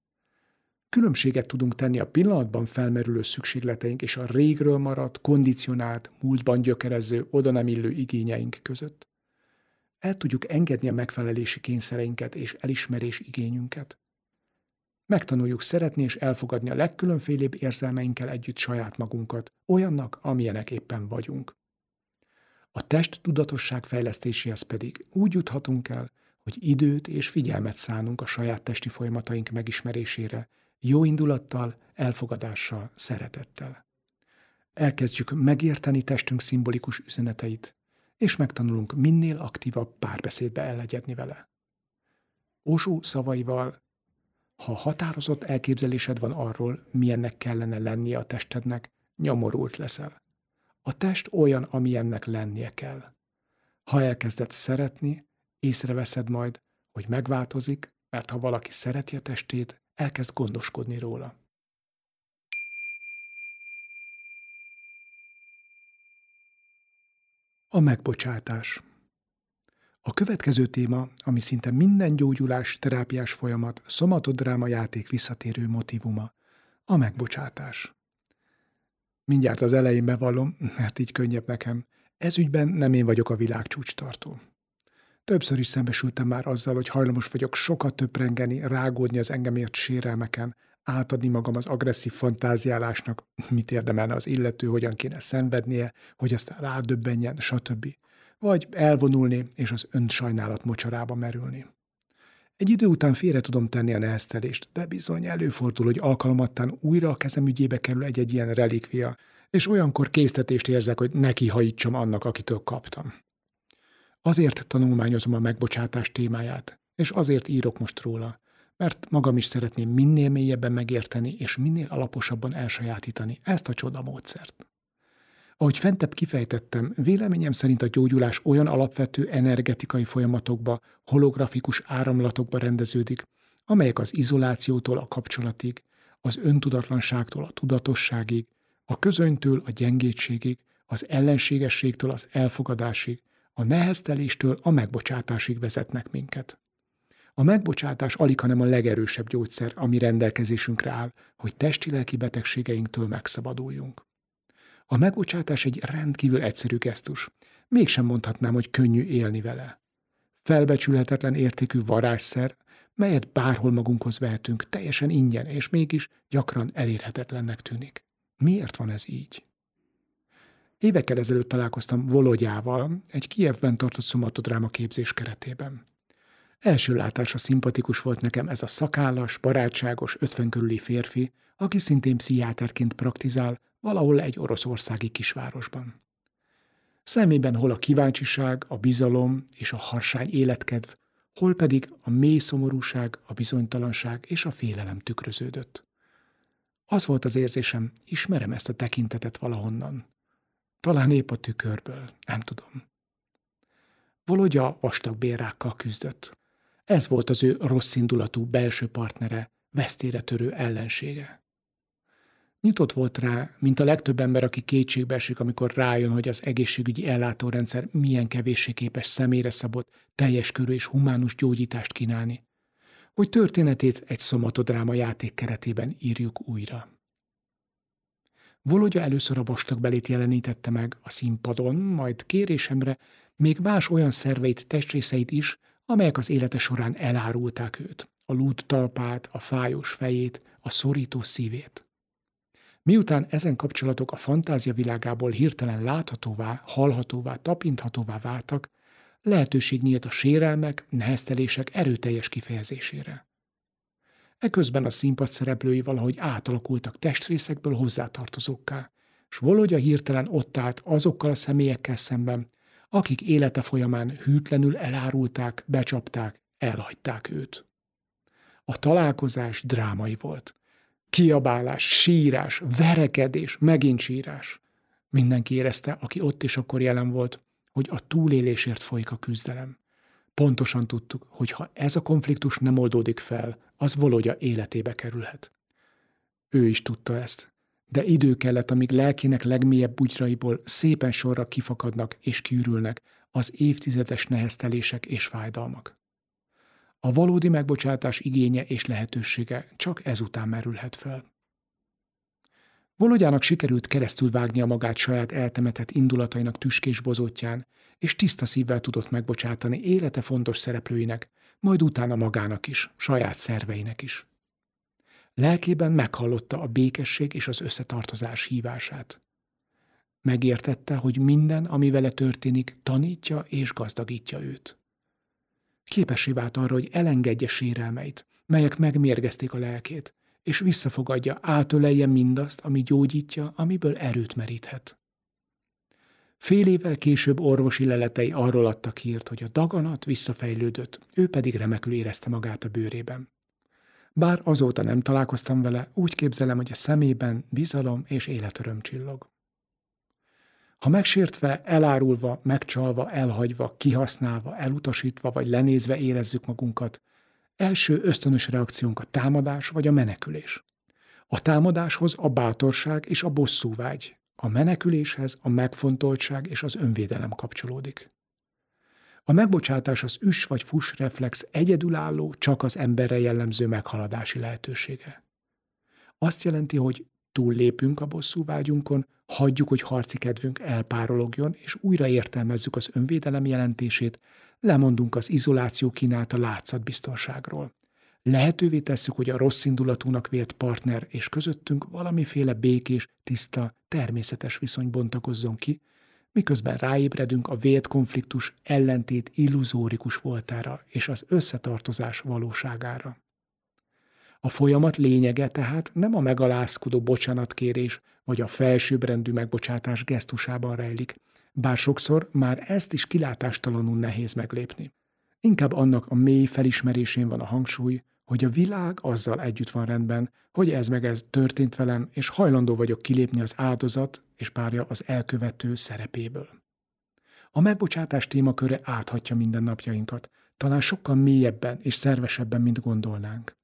különbséget tudunk tenni a pillanatban felmerülő szükségleteink és a régről maradt, kondicionált, múltban gyökerező, oda nem illő igényeink között, el tudjuk engedni a megfelelési kényszereinket és elismerés igényünket. Megtanuljuk szeretni és elfogadni a legkülönfélébb érzelmeinkkel együtt saját magunkat, olyannak, amilyenek éppen vagyunk. A test tudatosság fejlesztéséhez pedig úgy juthatunk el, hogy időt és figyelmet szánunk a saját testi folyamataink megismerésére, jó indulattal, elfogadással, szeretettel. Elkezdjük megérteni testünk szimbolikus üzeneteit, és megtanulunk minél aktívabb párbeszédbe elegyedni vele. Osó szavaival, ha határozott elképzelésed van arról, milyennek kellene lennie a testednek, nyomorult leszel. A test olyan, amilyennek lennie kell. Ha elkezded szeretni, észreveszed majd, hogy megváltozik, mert ha valaki szereti a testét, elkezd gondoskodni róla. A megbocsátás. A következő téma, ami szinte minden gyógyulás, terápiás folyamat, szomatodráma játék visszatérő motivuma, a megbocsátás. Mindjárt az elején bevallom, mert így könnyebb nekem, ez ügyben nem én vagyok a világ csúcstartó. Többször is szembesültem már azzal, hogy hajlamos vagyok sokat töprengeni, rágódni az engem ért sérelmeken, átadni magam az agresszív fantáziálásnak, mit érdemelne az illető, hogyan kéne szenvednie, hogy aztán rádöbbenjen, stb. Vagy elvonulni és az önsajnálat mocsarába merülni. Egy idő után félre tudom tenni a neheztelést, de bizony előfordul, hogy alkalmattán újra a kezem ügyébe kerül egy-egy ilyen relikvia, és olyankor késztetést érzek, hogy neki hajítsam annak, akitől kaptam. Azért tanulmányozom a megbocsátás témáját, és azért írok most róla, mert magam is szeretném minél mélyebben megérteni és minél alaposabban elsajátítani ezt a csoda módszert. Ahogy fentebb kifejtettem, véleményem szerint a gyógyulás olyan alapvető energetikai folyamatokba, holografikus áramlatokba rendeződik, amelyek az izolációtól a kapcsolatig, az öntudatlanságtól a tudatosságig, a közönytől a gyengétségig, az ellenségességtől az elfogadásig, a nehezteléstől a megbocsátásig vezetnek minket. A megbocsátás alig, hanem a legerősebb gyógyszer, ami rendelkezésünkre áll, hogy testi-lelki betegségeinktől megszabaduljunk. A megbocsátás egy rendkívül egyszerű gesztus. Mégsem mondhatnám, hogy könnyű élni vele. Felbecsülhetetlen értékű varázsszer, melyet bárhol magunkhoz vehetünk, teljesen ingyen, és mégis gyakran elérhetetlennek tűnik. Miért van ez így? Évekkel ezelőtt találkoztam Vologyával egy Kievben tartott szomatodráma képzés keretében. Első látásra szimpatikus volt nekem ez a szakállas, barátságos, ötven körüli férfi, aki szintén pszichiáterként praktizál valahol egy oroszországi kisvárosban. Szemében hol a kíváncsiság, a bizalom és a harsány életkedv, hol pedig a mély szomorúság, a bizonytalanság és a félelem tükröződött. Az volt az érzésem, ismerem ezt a tekintetet valahonnan. Talán épp a tükörből, nem tudom. Volodya vastag bérrákkal küzdött. Ez volt az ő rosszindulatú belső partnere, vesztére törő ellensége. Nyitott volt rá, mint a legtöbb ember, aki kétségbe esik, amikor rájön, hogy az egészségügyi ellátórendszer milyen kevéssé képes személyre szabott, teljes körű és humánus gyógyítást kínálni. Hogy történetét egy szomatodráma játék keretében írjuk újra. Volodya először a vastagbelét jelenítette meg a színpadon, majd kérésemre még más olyan szerveit, testrészeit is, amelyek az élete során elárulták őt. A lúd talpát, a fájós fejét, a szorító szívét. Miután ezen kapcsolatok a fantázia világából hirtelen láthatóvá, hallhatóvá, tapinthatóvá váltak, lehetőség nyílt a sérelmek, neheztelések erőteljes kifejezésére. Eközben a színpad szereplői valahogy átalakultak testrészekből hozzátartozókká, s Volodya hirtelen ott állt azokkal a személyekkel szemben, akik élete folyamán hűtlenül elárulták, becsapták, elhagyták őt. A találkozás drámai volt. Kiabálás, sírás, verekedés, megint sírás. Mindenki érezte, aki ott és akkor jelen volt, hogy a túlélésért folyik a küzdelem. Pontosan tudtuk, hogy ha ez a konfliktus nem oldódik fel, az Volodya életébe kerülhet. Ő is tudta ezt, de idő kellett, amíg lelkének legmélyebb bugyraiból szépen sorra kifakadnak és kiürülnek az évtizedes neheztelések és fájdalmak. A valódi megbocsátás igénye és lehetősége csak ezután merülhet fel. Vologyának sikerült keresztül vágnia magát saját eltemetett indulatainak tüskés bozótján, és tiszta szívvel tudott megbocsátani élete fontos szereplőinek, majd utána magának is, saját szerveinek is. Lelkében meghallotta a békesség és az összetartozás hívását. Megértette, hogy minden, ami vele történik, tanítja és gazdagítja őt. Képessé vált arra, hogy elengedje sérelmeit, melyek megmérgezték a lelkét, és visszafogadja, átölelje mindazt, ami gyógyítja, amiből erőt meríthet. Fél évvel később orvosi leletei arról adtak hírt, hogy a daganat visszafejlődött, ő pedig remekül érezte magát a bőrében. Bár azóta nem találkoztam vele, úgy képzelem, hogy a szemében bizalom és életöröm csillog. Ha megsértve, elárulva, megcsalva, elhagyva, kihasználva, elutasítva vagy lenézve érezzük magunkat, első ösztönös reakciónk a támadás vagy a menekülés. A támadáshoz a bátorság és a bosszúvágy, a meneküléshez a megfontoltság és az önvédelem kapcsolódik. A megbocsátás az üs vagy fuss reflex egyedülálló, csak az emberre jellemző meghaladási lehetősége. Azt jelenti, hogy túllépünk a bosszúvágyunkon, hagyjuk, hogy harci kedvünk elpárologjon, és újra értelmezzük az önvédelem jelentését, lemondunk az izoláció kínálta látszatbiztonságról. Lehetővé tesszük, hogy a rossz indulatúnak vélt partner és közöttünk valamiféle békés, tiszta, természetes viszony bontakozzon ki, miközben ráébredünk a vélt konfliktus ellentét illuzórikus voltára és az összetartozás valóságára. A folyamat lényege tehát nem a megalázkodó bocsánatkérés vagy a felsőbbrendű megbocsátás gesztusában rejlik, bár sokszor már ezt is kilátástalanul nehéz meglépni. Inkább annak a mély felismerésén van a hangsúly, hogy a világ azzal együtt van rendben, hogy ez meg ez történt velem, és hajlandó vagyok kilépni az áldozat és párja az elkövető szerepéből. A megbocsátás témaköre áthatja mindennapjainkat, talán sokkal mélyebben és szervesebben, mint gondolnánk.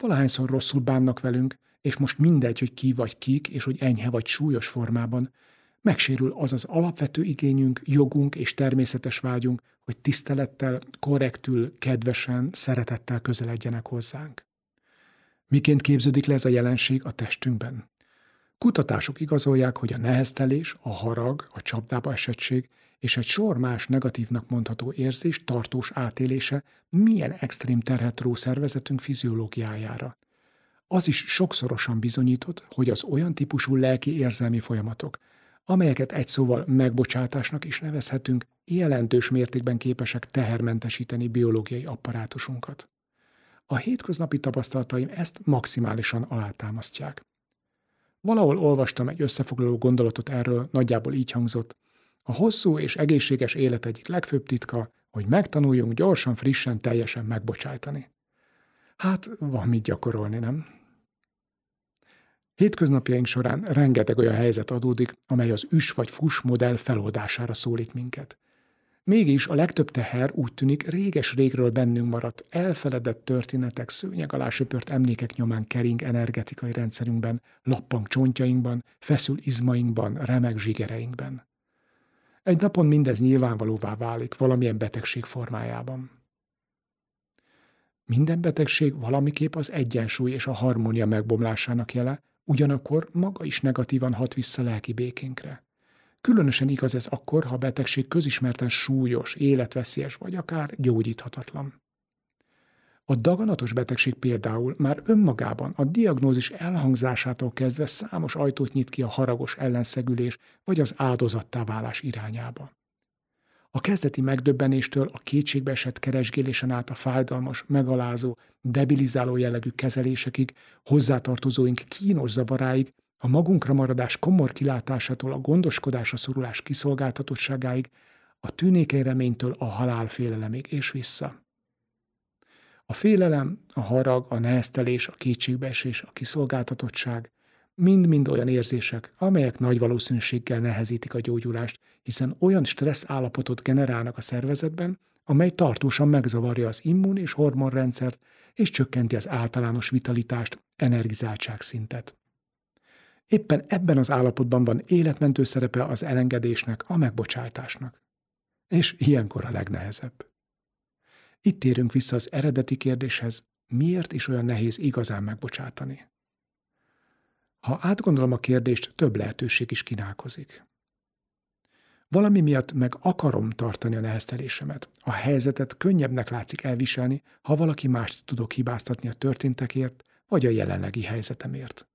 Valahányszor rosszul bánnak velünk, és most mindegy, hogy ki vagy kik, és hogy enyhe vagy súlyos formában, megsérül az az alapvető igényünk, jogunk és természetes vágyunk, hogy tisztelettel, korrektül, kedvesen, szeretettel közeledjenek hozzánk. Miként képződik le ez a jelenség a testünkben? Kutatások igazolják, hogy a neheztelés, a harag, a csapdába esettség és egy sor más negatívnak mondható érzés tartós átélése milyen extrém terhet ró szervezetünk fiziológiájára. Az is sokszorosan bizonyított, hogy az olyan típusú lelki érzelmi folyamatok, amelyeket egy szóval megbocsátásnak is nevezhetünk, jelentős mértékben képesek tehermentesíteni biológiai apparátusunkat. A hétköznapi tapasztalataim ezt maximálisan alátámasztják. Valahol olvastam egy összefoglaló gondolatot erről, nagyjából így hangzott. A hosszú és egészséges élet egyik legfőbb titka, hogy megtanuljunk gyorsan, frissen, teljesen megbocsájtani. Hát, van mit gyakorolni, nem? Hétköznapjaink során rengeteg olyan helyzet adódik, amely az üs vagy fus modell feloldására szólít minket. Mégis a legtöbb teher úgy tűnik réges-régről bennünk maradt, elfeledett történetek, szőnyeg alá söpört emlékek nyomán kering energetikai rendszerünkben, lappang csontjainkban, feszül izmainkban, remek zsigereinkben. Egy napon mindez nyilvánvalóvá válik valamilyen betegség formájában. Minden betegség valamiképp az egyensúly és a harmónia megbomlásának jele, ugyanakkor maga is negatívan hat vissza lelki békénkre. Különösen igaz ez akkor, ha a betegség közismerten súlyos, életveszélyes vagy akár gyógyíthatatlan. A daganatos betegség például már önmagában a diagnózis elhangzásától kezdve számos ajtót nyit ki a haragos ellenszegülés vagy az áldozattá válás irányába. A kezdeti megdöbbenéstől a kétségbe esett keresgélésen át a fájdalmas, megalázó, debilizáló jellegű kezelésekig, hozzátartozóink kínos zavaráig, a magunkra maradás komor kilátásától a gondoskodásra szorulás kiszolgáltatottságáig, a tűnékeny reménytől a halál félelemig és vissza. A félelem, a harag, a neheztelés, a kétségbeesés, a kiszolgáltatottság mind-mind olyan érzések, amelyek nagy valószínűséggel nehezítik a gyógyulást, hiszen olyan stressz állapotot generálnak a szervezetben, amely tartósan megzavarja az immun és hormonrendszert, és csökkenti az általános vitalitást, energizáltság szintet. Éppen ebben az állapotban van életmentő szerepe az elengedésnek, a megbocsátásnak. És ilyenkor a legnehezebb. Itt térünk vissza az eredeti kérdéshez, miért is olyan nehéz igazán megbocsátani? Ha átgondolom a kérdést, több lehetőség is kínálkozik. Valami miatt meg akarom tartani a neheztelésemet. A helyzetet könnyebbnek látszik elviselni, ha valaki mást tudok hibáztatni a történtekért, vagy a jelenlegi helyzetemért.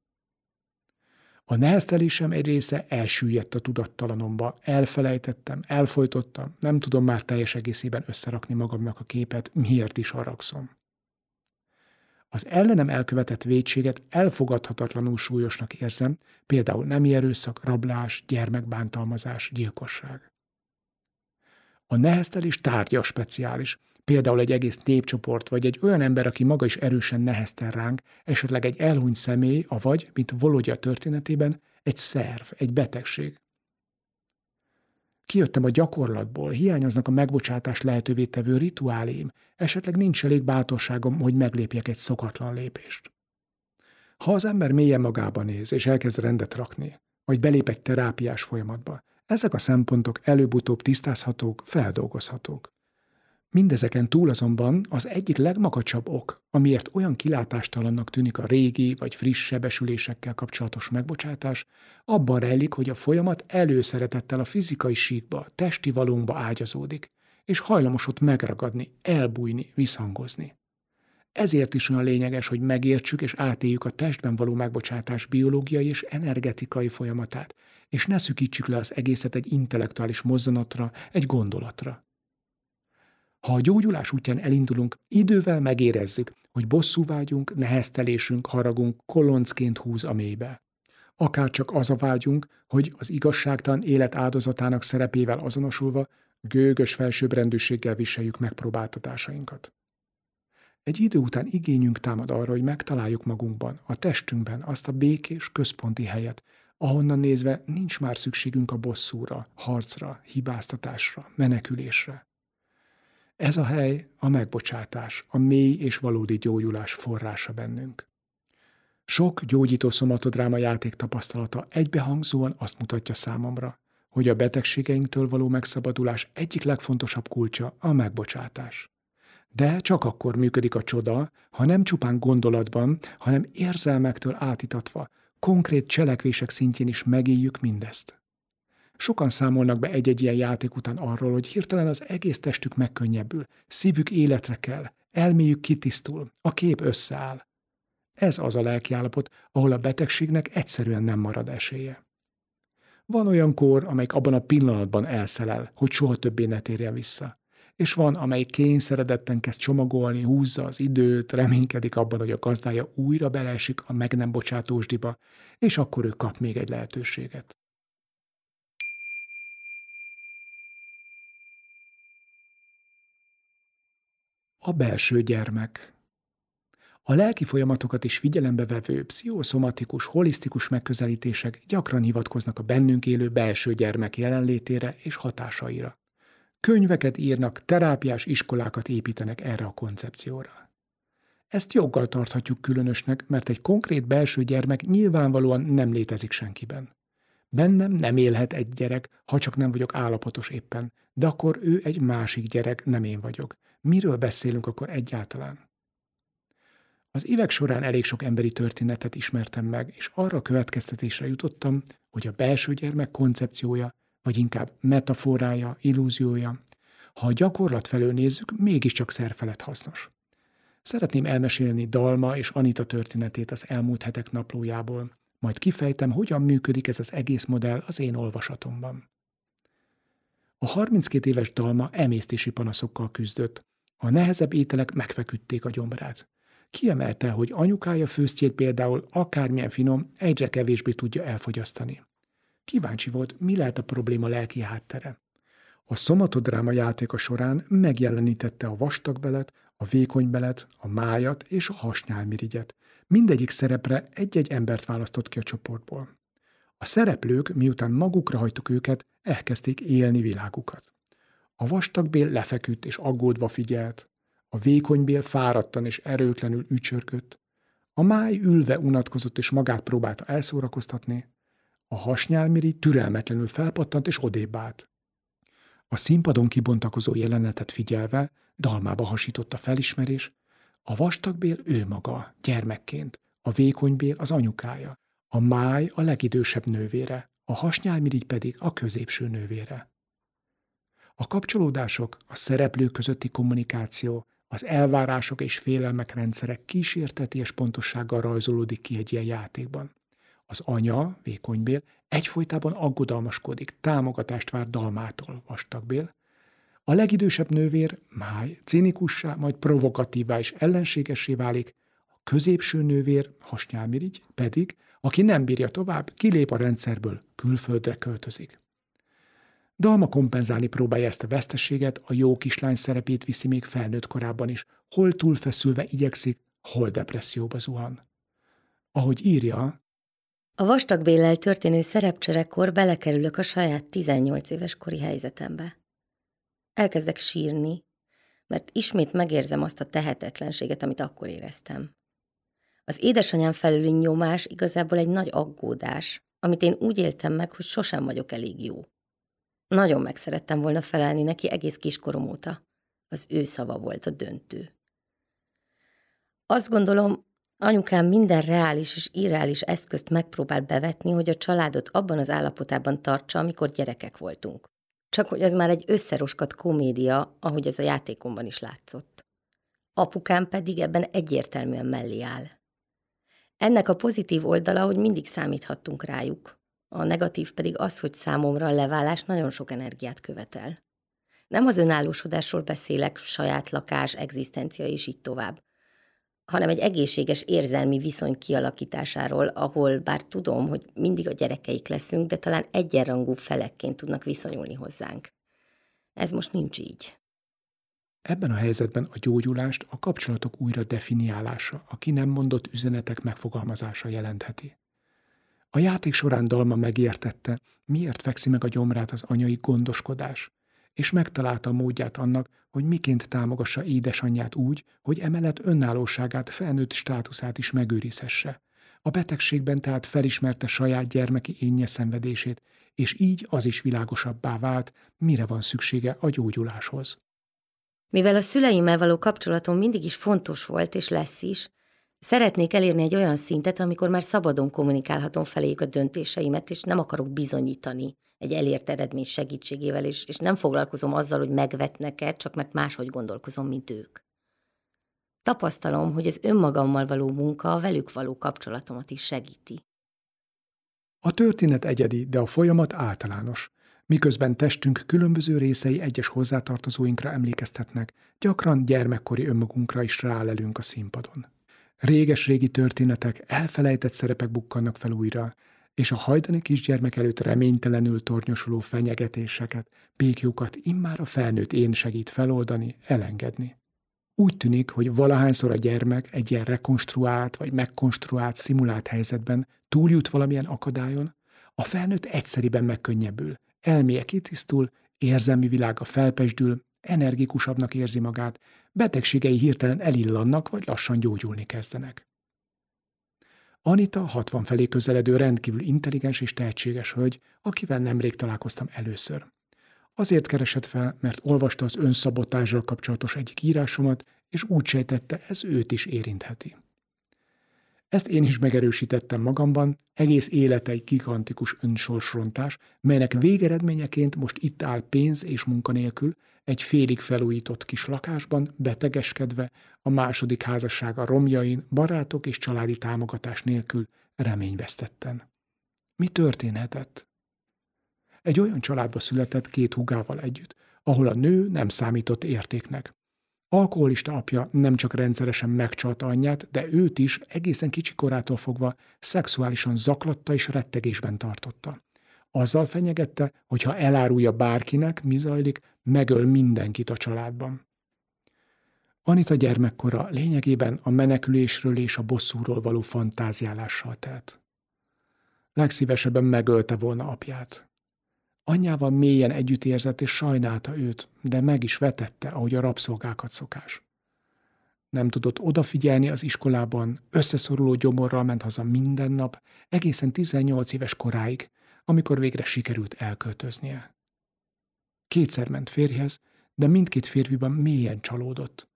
A neheztelésem egy része elsüllyedt a tudattalanomba, elfelejtettem, elfolytottam, nem tudom már teljes egészében összerakni magamnak a képet, miért is haragszom. Az ellenem elkövetett védséget elfogadhatatlanul súlyosnak érzem, például nemi erőszak, rablás, gyermekbántalmazás, gyilkosság. A neheztelés tárgya speciális, például egy egész népcsoport, vagy egy olyan ember, aki maga is erősen neheztel ránk, esetleg egy elhunyt személy, avagy, mint Volodya történetében, egy szerv, egy betegség. Kijöttem a gyakorlatból, hiányoznak a megbocsátás lehetővé tevő rituálém, esetleg nincs elég bátorságom, hogy meglépjek egy szokatlan lépést. Ha az ember mélyen magába néz, és elkezd rendet rakni, vagy belép egy terápiás folyamatba, ezek a szempontok előbb-utóbb tisztázhatók, feldolgozhatók. Mindezeken túl azonban az egyik legmakacsabb ok, amiért olyan kilátástalannak tűnik a régi vagy friss sebesülésekkel kapcsolatos megbocsátás, abban rejlik, hogy a folyamat előszeretettel a fizikai síkba, testi valónkba ágyazódik, és hajlamos ott megragadni, elbújni, visszhangozni. Ezért is olyan lényeges, hogy megértsük és átéljük a testben való megbocsátás biológiai és energetikai folyamatát, és ne szükítsük le az egészet egy intellektuális mozzanatra, egy gondolatra. Ha a gyógyulás útján elindulunk, idővel megérezzük, hogy bosszúvágyunk, neheztelésünk, haragunk koloncként húz a mélybe. Akár csak az a vágyunk, hogy az igazságtalan élet áldozatának szerepével azonosulva gőgös felsőbbrendűséggel viseljük megpróbáltatásainkat. Egy idő után igényünk támad arra, hogy megtaláljuk magunkban, a testünkben azt a békés, központi helyet, ahonnan nézve nincs már szükségünk a bosszúra, harcra, hibáztatásra, menekülésre. Ez a hely a megbocsátás, a mély és valódi gyógyulás forrása bennünk. Sok gyógyító szomatodráma játék tapasztalata egybehangzóan azt mutatja számomra, hogy a betegségeinktől való megszabadulás egyik legfontosabb kulcsa a megbocsátás. De csak akkor működik a csoda, ha nem csupán gondolatban, hanem érzelmektől átitatva, konkrét cselekvések szintjén is megéljük mindezt. Sokan számolnak be egy-egy ilyen játék után arról, hogy hirtelen az egész testük megkönnyebbül, szívük életre kell, elméjük kitisztul, a kép összeáll. Ez az a lelkiállapot, ahol a betegségnek egyszerűen nem marad esélye. Van olyan kor, amelyik abban a pillanatban elszelel, hogy soha többé ne térjen vissza. És van, amelyik kényszeredetten kezd csomagolni, húzza az időt, reménykedik abban, hogy a gazdája újra beleesik a meg nem bocsátósdiba, és akkor ő kap még egy lehetőséget. A belső gyermek. A lelki folyamatokat is figyelembe vevő pszichoszomatikus, holisztikus megközelítések gyakran hivatkoznak a bennünk élő belső gyermek jelenlétére és hatásaira. Könyveket írnak, terápiás iskolákat építenek erre a koncepcióra. Ezt joggal tarthatjuk különösnek, mert egy konkrét belső gyermek nyilvánvalóan nem létezik senkiben. Bennem nem élhet egy gyerek, ha csak nem vagyok állapotos éppen, de akkor ő egy másik gyerek, nem én vagyok. Miről beszélünk akkor egyáltalán? Az évek során elég sok emberi történetet ismertem meg, és arra következtetésre jutottam, hogy a belső gyermek koncepciója, vagy inkább metaforája, illúziója, ha a gyakorlat felől nézzük, mégiscsak szerfelett hasznos. Szeretném elmesélni Dalma és Anita történetét az elmúlt hetek naplójából, majd kifejtem, hogyan működik ez az egész modell az én olvasatomban. A 32 éves Dalma emésztési panaszokkal küzdött. A nehezebb ételek megfeküdték a gyomrát. Kiemelte, hogy anyukája főztjét például akármilyen finom, egyre kevésbé tudja elfogyasztani. Kíváncsi volt, mi lehet a probléma lelki háttere. A szomatodráma játéka során megjelenítette a vastagbelet, a vékonybelet, a májat és a hasnyálmirigyet. Mindegyik szerepre egy-egy embert választott ki a csoportból. A szereplők, miután magukra hagytuk őket, elkezdték élni világukat. A vastagbél lefeküdt és aggódva figyelt. A vékonybél fáradtan és erőtlenül ücsörgött. A máj ülve unatkozott és magát próbálta elszórakoztatni. A hasnyálmiri türelmetlenül felpattant és odébb állt. A színpadon kibontakozó jelenetet figyelve dalmába hasított a felismerés, a vastagbél ő maga, gyermekként, a vékonybél az anyukája, a máj a legidősebb nővére, a hasnyálmirigy pedig a középső nővére. A kapcsolódások, a szereplők közötti kommunikáció, az elvárások és félelmek rendszerek kísérteties pontossággal rajzolódik ki egy ilyen játékban. Az anya, vékonybél, egyfolytában aggodalmaskodik, támogatást vár dalmától, vastagbél. A legidősebb nővér, máj, cinikussá, majd provokatívá és ellenségessé válik, a középső nővér, hasnyálmirigy pedig, aki nem bírja tovább, kilép a rendszerből, külföldre költözik. Dalma kompenzálni próbálja ezt a veszteséget, a jó kislány szerepét viszi még felnőtt korában is, hol túlfeszülve igyekszik, hol depresszióba zuhan. Ahogy írja, a vastagbélel történő szerepcserekor belekerülök a saját 18 éves kori helyzetembe. Elkezdek sírni, mert ismét megérzem azt a tehetetlenséget, amit akkor éreztem. Az édesanyám felüli nyomás igazából egy nagy aggódás, amit én úgy éltem meg, hogy sosem vagyok elég jó. Nagyon megszerettem volna felelni neki egész kiskorom óta. Az ő szava volt a döntő. Azt gondolom, anyukám minden reális és irreális eszközt megpróbál bevetni, hogy a családot abban az állapotában tartsa, amikor gyerekek voltunk. Csak hogy az már egy összeroskat komédia, ahogy ez a játékomban is látszott. Apukám pedig ebben egyértelműen mellé áll. Ennek a pozitív oldala, hogy mindig számíthattunk rájuk. A negatív pedig az, hogy számomra a leválás nagyon sok energiát követel. Nem az önállósodásról beszélek, saját lakás, egzisztencia és így tovább, hanem egy egészséges érzelmi viszony kialakításáról, ahol bár tudom, hogy mindig a gyerekeik leszünk, de talán egyenrangú felekként tudnak viszonyulni hozzánk. Ez most nincs így. Ebben a helyzetben a gyógyulást a kapcsolatok újra definiálása, a ki nem mondott üzenetek megfogalmazása jelentheti. A játék során Dalma megértette, miért fekszi meg a gyomrát az anyai gondoskodás, és megtalálta a módját annak, hogy miként támogassa édesanyját úgy, hogy emellett önállóságát, felnőtt státuszát is megőrizhesse. A betegségben tehát felismerte saját gyermeki énje szenvedését, és így az is világosabbá vált, mire van szüksége a gyógyuláshoz. Mivel a szüleimmel való kapcsolatom mindig is fontos volt, és lesz is, Szeretnék elérni egy olyan szintet, amikor már szabadon kommunikálhatom feléjük a döntéseimet, és nem akarok bizonyítani egy elért eredmény segítségével, és, és nem foglalkozom azzal, hogy megvetnek-e, csak mert máshogy gondolkozom, mint ők. Tapasztalom, hogy az önmagammal való munka a velük való kapcsolatomat is segíti. A történet egyedi, de a folyamat általános. Miközben testünk különböző részei egyes hozzátartozóinkra emlékeztetnek, gyakran gyermekkori önmagunkra is rálelünk a színpadon. Réges-régi történetek, elfelejtett szerepek bukkannak fel újra, és a hajdani kisgyermek előtt reménytelenül tornyosuló fenyegetéseket, békjukat immár a felnőtt én segít feloldani, elengedni. Úgy tűnik, hogy valahányszor a gyermek egy ilyen rekonstruált vagy megkonstruált, szimulált helyzetben túljut valamilyen akadályon, a felnőtt egyszeriben megkönnyebbül, elméje kitisztul, érzelmi világa felpesdül, energikusabbnak érzi magát, betegségei hirtelen elillannak, vagy lassan gyógyulni kezdenek. Anita 60 felé közeledő rendkívül intelligens és tehetséges hölgy, akivel nemrég találkoztam először. Azért keresett fel, mert olvasta az önszabotással kapcsolatos egyik írásomat, és úgy sejtette, ez őt is érintheti. Ezt én is megerősítettem magamban, egész élete egy gigantikus önsorsrontás, melynek végeredményeként most itt áll pénz és munkanélkül, egy félig felújított kis lakásban, betegeskedve, a második házassága romjain, barátok és családi támogatás nélkül reményvesztetten. Mi történhetett? Egy olyan családba született két hugával együtt, ahol a nő nem számított értéknek. Alkoholista apja nem csak rendszeresen megcsalta anyját, de őt is egészen kicsi korától fogva szexuálisan zaklatta és rettegésben tartotta. Azzal fenyegette, hogy ha elárulja bárkinek, mi zajlik, megöl mindenkit a családban. Anita gyermekkora lényegében a menekülésről és a bosszúról való fantáziálással telt. Legszívesebben megölte volna apját. Anyjával mélyen együtt érzett és sajnálta őt, de meg is vetette, ahogy a rabszolgákat szokás. Nem tudott odafigyelni az iskolában, összeszoruló gyomorral ment haza minden nap, egészen 18 éves koráig, amikor végre sikerült elköltöznie. Kétszer ment férjhez, de mindkét férfiban mélyen csalódott.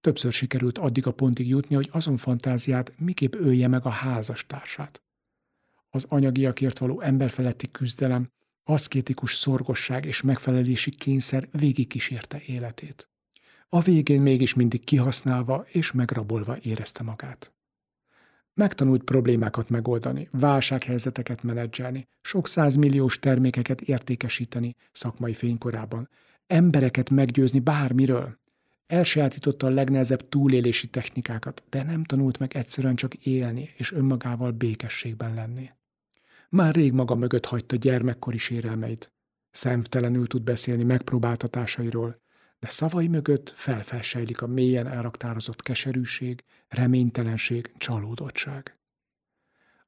Többször sikerült addig a pontig jutni, hogy azon fantáziát miképp ölje meg a házastársát. Az anyagiakért való emberfeletti küzdelem, Aszkétikus szorgosság és megfelelési kényszer végigkísérte életét. A végén mégis mindig kihasználva és megrabolva érezte magát. Megtanult problémákat megoldani, válsághelyzeteket menedzselni, sok százmilliós termékeket értékesíteni szakmai fénykorában, embereket meggyőzni bármiről. Elsajátította a legnehezebb túlélési technikákat, de nem tanult meg egyszerűen csak élni és önmagával békességben lenni. Már rég maga mögött hagyta gyermekkori sérelmeit. Szemtelenül tud beszélni megpróbáltatásairól, de szavai mögött felfelsejlik a mélyen elraktározott keserűség, reménytelenség, csalódottság.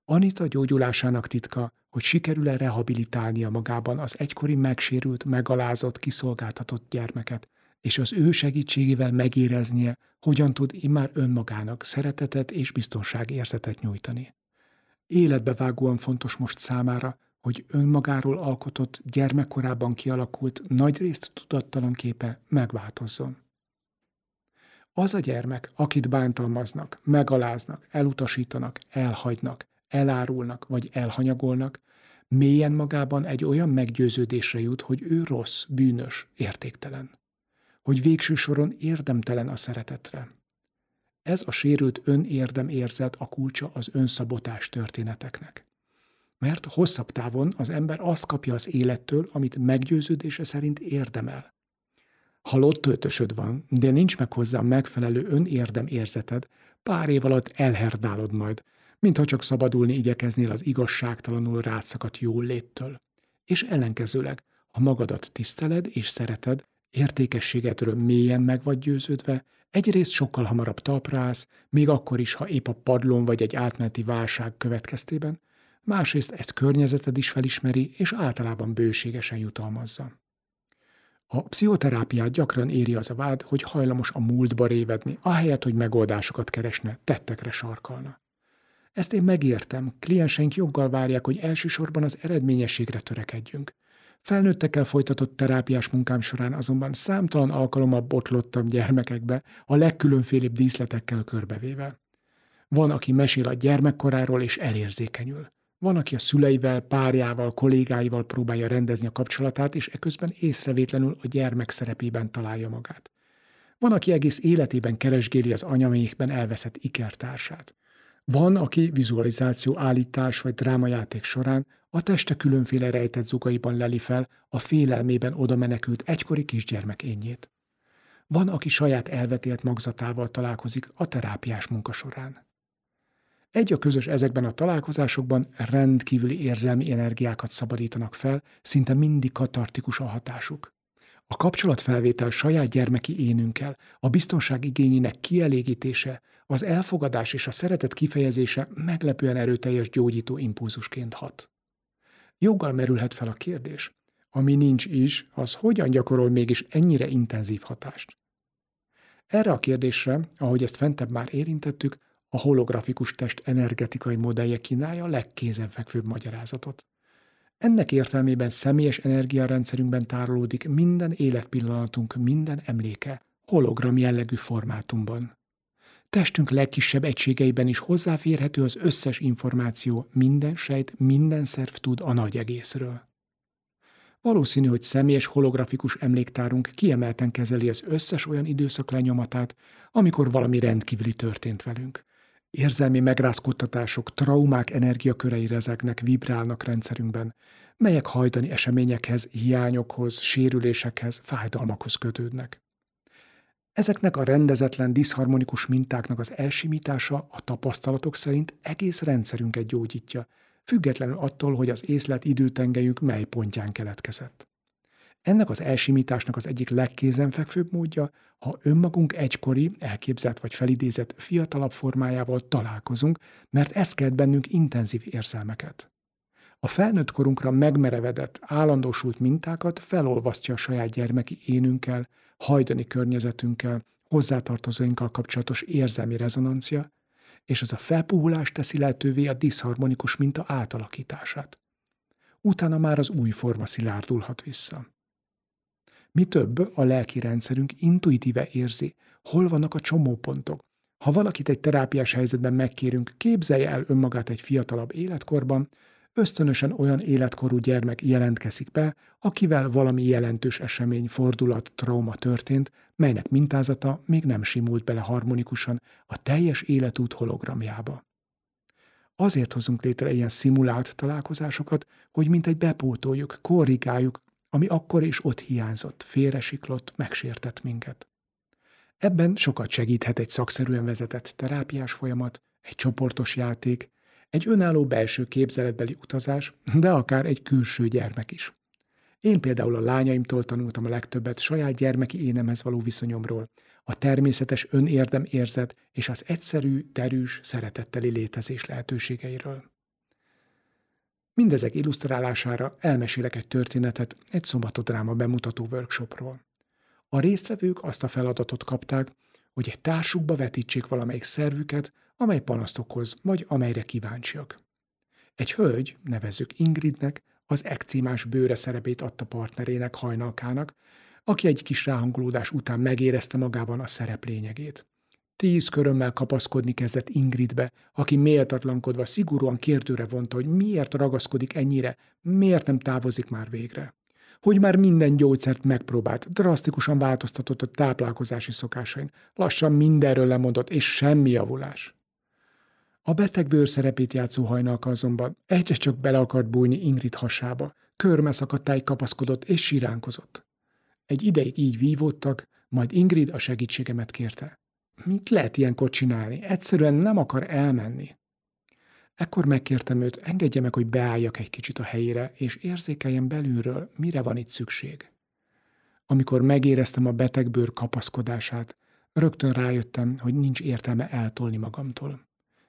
Anita gyógyulásának titka, hogy sikerül-e rehabilitálnia magában az egykori megsérült, megalázott, kiszolgáltatott gyermeket, és az ő segítségével megéreznie, hogyan tud immár önmagának szeretetet és biztonságérzetet nyújtani. Életbevágóan fontos most számára, hogy önmagáról alkotott, gyermekkorában kialakult, nagyrészt tudattalan képe megváltozzon. Az a gyermek, akit bántalmaznak, megaláznak, elutasítanak, elhagynak, elárulnak vagy elhanyagolnak, mélyen magában egy olyan meggyőződésre jut, hogy ő rossz, bűnös, értéktelen. Hogy végső soron érdemtelen a szeretetre. Ez a sérült önérdem érzet a kulcsa az önszabotás történeteknek. Mert hosszabb távon az ember azt kapja az élettől, amit meggyőződése szerint érdemel. Halott töltösöd van, de nincs meg hozzá megfelelő önérdem érzeted, pár év alatt elherdálod majd, mintha csak szabadulni igyekeznél az igazságtalanul rátszakadt léttől. És ellenkezőleg, ha magadat tiszteled és szereted, értékességedről mélyen meg vagy győződve, egyrészt sokkal hamarabb talprálsz, még akkor is, ha épp a padlón vagy egy átmeneti válság következtében, másrészt ezt környezeted is felismeri, és általában bőségesen jutalmazza. A pszichoterápiát gyakran éri az a vád, hogy hajlamos a múltba révedni, ahelyett, hogy megoldásokat keresne, tettekre sarkalna. Ezt én megértem, klienseink joggal várják, hogy elsősorban az eredményességre törekedjünk. Felnőttekkel folytatott terápiás munkám során azonban számtalan alkalommal botlottam gyermekekbe, a legkülönfélibb díszletekkel körbevéve. Van, aki mesél a gyermekkoráról és elérzékenyül. Van, aki a szüleivel, párjával, kollégáival próbálja rendezni a kapcsolatát, és eközben észrevétlenül a gyermek szerepében találja magát. Van, aki egész életében keresgéli az anyamékben elveszett ikertársát. Van, aki vizualizáció állítás vagy drámajáték során a teste különféle rejtett zugaiban leli fel a félelmében oda menekült egykori kisgyermek ényét. Van, aki saját elvetélt magzatával találkozik a terápiás munka során. Egy a közös ezekben a találkozásokban rendkívüli érzelmi energiákat szabadítanak fel, szinte mindig katartikus a hatásuk. A kapcsolatfelvétel saját gyermeki énünkkel, a biztonság igényének kielégítése, az elfogadás és a szeretet kifejezése meglepően erőteljes gyógyító impulzusként hat. Joggal merülhet fel a kérdés, ami nincs is, az hogyan gyakorol mégis ennyire intenzív hatást? Erre a kérdésre, ahogy ezt fentebb már érintettük, a holografikus test energetikai modellje kínálja a legkézenfekvőbb magyarázatot. Ennek értelmében személyes energiarendszerünkben tárolódik minden életpillanatunk, minden emléke, hologram jellegű formátumban. Testünk legkisebb egységeiben is hozzáférhető az összes információ, minden sejt, minden szerv tud a nagy egészről. Valószínű, hogy személyes holografikus emléktárunk kiemelten kezeli az összes olyan időszak lenyomatát, amikor valami rendkívüli történt velünk. Érzelmi megrázkódtatások, traumák energiakörei rezegnek, vibrálnak rendszerünkben, melyek hajdani eseményekhez, hiányokhoz, sérülésekhez, fájdalmakhoz kötődnek. Ezeknek a rendezetlen, diszharmonikus mintáknak az elsimítása a tapasztalatok szerint egész rendszerünket gyógyítja, függetlenül attól, hogy az észlet időtengelyünk mely pontján keletkezett. Ennek az elsimításnak az egyik legkézenfekvőbb módja, ha önmagunk egykori, elképzelt vagy felidézett fiatalabb formájával találkozunk, mert ez kelt bennünk intenzív érzelmeket. A felnőtt korunkra megmerevedett, állandósult mintákat felolvasztja a saját gyermeki énünkkel, hajdani környezetünkkel, hozzátartozóinkkal kapcsolatos érzelmi rezonancia, és ez a felpuhulás teszi lehetővé a diszharmonikus minta átalakítását. Utána már az új forma szilárdulhat vissza. Mi több, a lelki rendszerünk intuitíve érzi, hol vannak a csomópontok. Ha valakit egy terápiás helyzetben megkérünk, képzelje el önmagát egy fiatalabb életkorban, ösztönösen olyan életkorú gyermek jelentkezik be, akivel valami jelentős esemény, fordulat, trauma történt, melynek mintázata még nem simult bele harmonikusan a teljes életút hologramjába. Azért hozunk létre ilyen szimulált találkozásokat, hogy mint egy bepótoljuk, korrigáljuk, ami akkor is ott hiányzott, félresiklott, megsértett minket. Ebben sokat segíthet egy szakszerűen vezetett terápiás folyamat, egy csoportos játék, egy önálló belső képzeletbeli utazás, de akár egy külső gyermek is. Én például a lányaimtól tanultam a legtöbbet saját gyermeki énemhez való viszonyomról, a természetes önérdem érzet és az egyszerű, terűs, szeretetteli létezés lehetőségeiről. Mindezek illusztrálására elmesélek egy történetet egy szombatodráma bemutató workshopról. A résztvevők azt a feladatot kapták, hogy egy társukba vetítsék valamelyik szervüket, amely panaszt okoz, vagy amelyre kíváncsiak. Egy hölgy, nevezzük Ingridnek, az ekcímás bőre szerepét adta partnerének, hajnalkának, aki egy kis ráhangolódás után megérezte magában a szerep lényegét. Tíz körömmel kapaszkodni kezdett Ingridbe, aki méltatlankodva szigorúan kérdőre vonta, hogy miért ragaszkodik ennyire, miért nem távozik már végre. Hogy már minden gyógyszert megpróbált, drasztikusan változtatott a táplálkozási szokásain, lassan mindenről lemondott, és semmi javulás. A beteg bőrszerepét játszó hajnalka azonban egyre csak bele akart bújni Ingrid hasába, körmeszakadtáig kapaszkodott és siránkozott. Egy ideig így vívódtak, majd Ingrid a segítségemet kérte. Mit lehet ilyenkor csinálni? Egyszerűen nem akar elmenni. Ekkor megkértem őt, engedje meg, hogy beálljak egy kicsit a helyére, és érzékeljem belülről, mire van itt szükség. Amikor megéreztem a betegbőr kapaszkodását, rögtön rájöttem, hogy nincs értelme eltolni magamtól.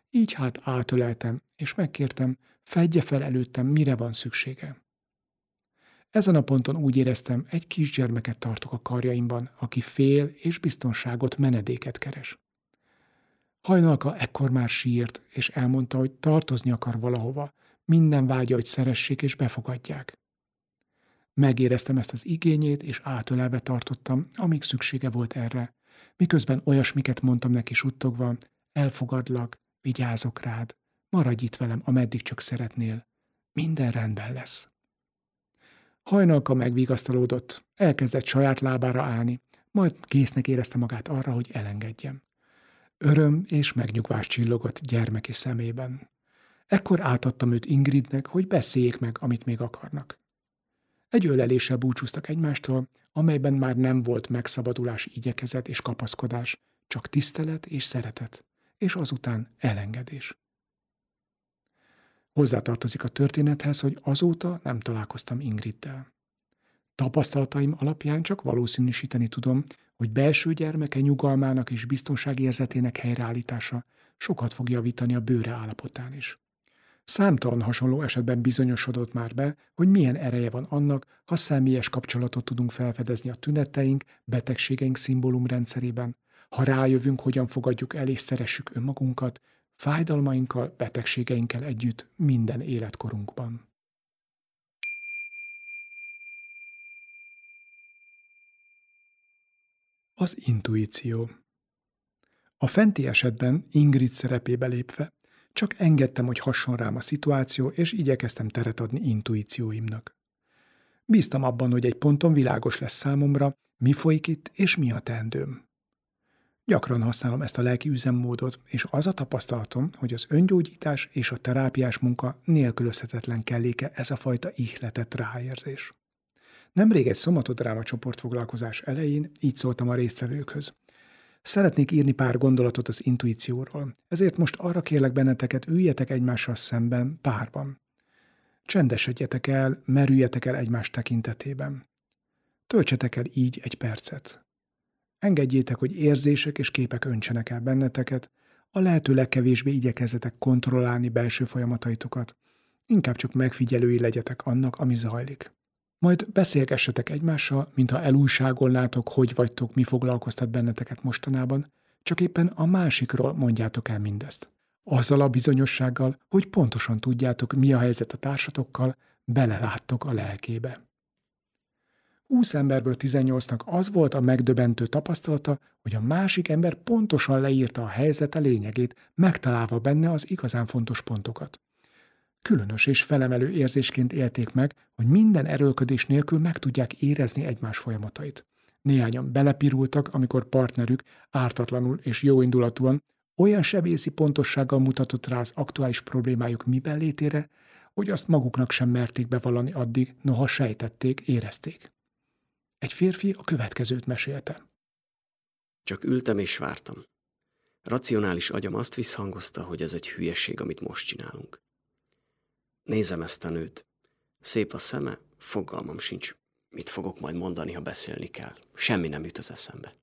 Így hát átöleltem, és megkértem, fedje fel előttem, mire van szüksége. Ezen a ponton úgy éreztem, egy kisgyermeket tartok a karjaimban, aki fél és biztonságot, menedéket keres. Hajnalka ekkor már sírt, és elmondta, hogy tartozni akar valahova, minden vágya, hogy szeressék és befogadják. Megéreztem ezt az igényét, és átölelve tartottam, amíg szüksége volt erre, miközben olyasmiket mondtam neki suttogva, elfogadlak, vigyázok rád, maradj itt velem, ameddig csak szeretnél. Minden rendben lesz. Hajnalka megvigasztalódott, elkezdett saját lábára állni, majd késznek érezte magát arra, hogy elengedjem. Öröm és megnyugvás csillogott gyermeki szemében. Ekkor átadtam őt Ingridnek, hogy beszéljék meg, amit még akarnak. Egy öleléssel búcsúztak egymástól, amelyben már nem volt megszabadulás igyekezet és kapaszkodás, csak tisztelet és szeretet, és azután elengedés. Hozzátartozik a történethez, hogy azóta nem találkoztam Ingriddel. Tapasztalataim alapján csak valószínűsíteni tudom, hogy belső gyermeke nyugalmának és biztonságérzetének helyreállítása sokat fog javítani a bőre állapotán is. Számtalan hasonló esetben bizonyosodott már be, hogy milyen ereje van annak, ha személyes kapcsolatot tudunk felfedezni a tüneteink, betegségeink szimbólumrendszerében, ha rájövünk, hogyan fogadjuk el és szeressük önmagunkat, fájdalmainkkal, betegségeinkkel együtt minden életkorunkban. Az intuíció A fenti esetben Ingrid szerepébe lépve csak engedtem, hogy hasson rám a szituáció, és igyekeztem teret adni intuícióimnak. Bíztam abban, hogy egy ponton világos lesz számomra, mi folyik itt, és mi a teendőm. Gyakran használom ezt a lelki üzemmódot, és az a tapasztalatom, hogy az öngyógyítás és a terápiás munka nélkülözhetetlen kelléke ez a fajta ihletett ráérzés. Nemrég egy szomatodráma csoportfoglalkozás elején így szóltam a résztvevőkhöz. Szeretnék írni pár gondolatot az intuícióról, ezért most arra kérlek benneteket, üljetek egymással szemben, párban. Csendesedjetek el, merüljetek el egymás tekintetében. Töltsetek el így egy percet. Engedjétek, hogy érzések és képek öntsenek el benneteket, a lehető legkevésbé igyekezzetek kontrollálni belső folyamataitokat, inkább csak megfigyelői legyetek annak, ami zajlik. Majd beszélgessetek egymással, mintha elújságolnátok, hogy vagytok, mi foglalkoztat benneteket mostanában, csak éppen a másikról mondjátok el mindezt. Azzal a bizonyossággal, hogy pontosan tudjátok, mi a helyzet a társatokkal, beleláttok a lelkébe. 20 emberből 18-nak az volt a megdöbentő tapasztalata, hogy a másik ember pontosan leírta a helyzete lényegét, megtalálva benne az igazán fontos pontokat. Különös és felemelő érzésként élték meg, hogy minden erőlködés nélkül meg tudják érezni egymás folyamatait. Néhányan belepirultak, amikor partnerük ártatlanul és jóindulatúan olyan sebészi pontossággal mutatott rá az aktuális problémájuk miben létére, hogy azt maguknak sem merték bevallani addig, noha sejtették, érezték. Egy férfi a következőt mesélte. Csak ültem és vártam. Racionális agyam azt visszhangozta, hogy ez egy hülyeség, amit most csinálunk. Nézem ezt a nőt. Szép a szeme, fogalmam sincs, mit fogok majd mondani, ha beszélni kell. Semmi nem jut az eszembe.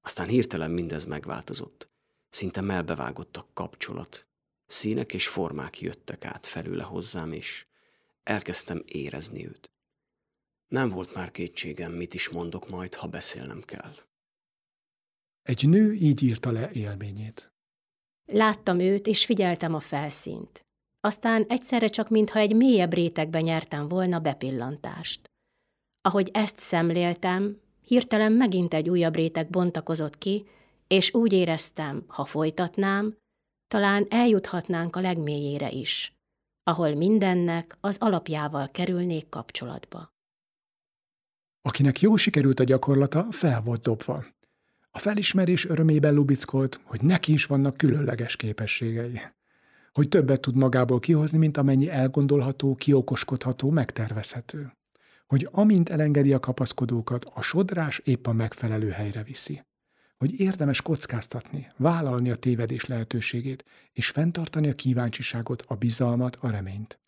Aztán hirtelen mindez megváltozott. Szinte melbevágott a kapcsolat. Színek és formák jöttek át felőle hozzám, és elkezdtem érezni őt. Nem volt már kétségem, mit is mondok majd, ha beszélnem kell. Egy nő így írta le élményét. Láttam őt, és figyeltem a felszínt. Aztán egyszerre csak mintha egy mélyebb rétegbe nyertem volna bepillantást. Ahogy ezt szemléltem, hirtelen megint egy újabb réteg bontakozott ki, és úgy éreztem, ha folytatnám, talán eljuthatnánk a legmélyére is, ahol mindennek az alapjával kerülnék kapcsolatba. Akinek jó sikerült a gyakorlata, fel volt dobva. A felismerés örömében lubickolt, hogy neki is vannak különleges képességei. Hogy többet tud magából kihozni, mint amennyi elgondolható, kiokoskodható, megtervezhető. Hogy amint elengedi a kapaszkodókat, a sodrás épp a megfelelő helyre viszi hogy érdemes kockáztatni, vállalni a tévedés lehetőségét, és fenntartani a kíváncsiságot, a bizalmat, a reményt.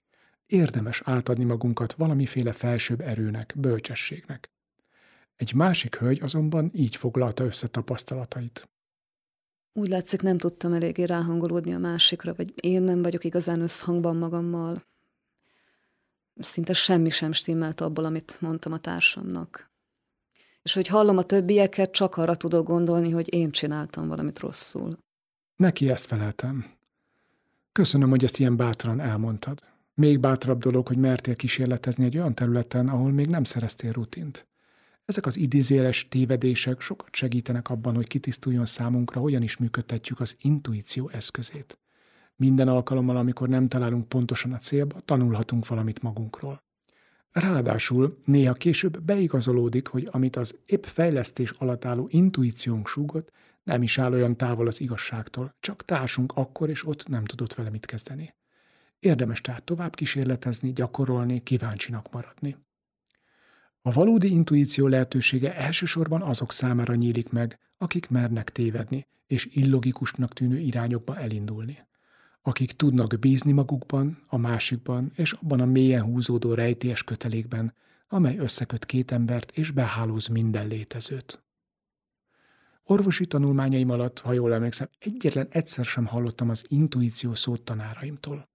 Érdemes átadni magunkat valamiféle felsőbb erőnek, bölcsességnek. Egy másik hölgy azonban így foglalta össze tapasztalatait. Úgy látszik, nem tudtam eléggé ráhangolódni a másikra, vagy én nem vagyok igazán összhangban magammal. Szinte semmi sem stimmelt abból, amit mondtam a társamnak és hogy hallom a többieket, csak arra tudok gondolni, hogy én csináltam valamit rosszul. Neki ezt feleltem. Köszönöm, hogy ezt ilyen bátran elmondtad. Még bátrabb dolog, hogy mertél kísérletezni egy olyan területen, ahol még nem szereztél rutint. Ezek az idézőjeles tévedések sokat segítenek abban, hogy kitisztuljon számunkra, hogyan is működtetjük az intuíció eszközét. Minden alkalommal, amikor nem találunk pontosan a célba, tanulhatunk valamit magunkról. Ráadásul néha később beigazolódik, hogy amit az épp fejlesztés alatt álló intuíciónk súgott, nem is áll olyan távol az igazságtól, csak társunk akkor és ott nem tudott vele mit kezdeni. Érdemes tehát tovább kísérletezni, gyakorolni, kíváncsinak maradni. A valódi intuíció lehetősége elsősorban azok számára nyílik meg, akik mernek tévedni, és illogikusnak tűnő irányokba elindulni akik tudnak bízni magukban, a másikban, és abban a mélyen húzódó rejtélyes kötelékben, amely összeköt két embert és behálóz minden létezőt. Orvosi tanulmányaim alatt, ha jól emlékszem, egyetlen egyszer sem hallottam az intuíció szót tanáraimtól.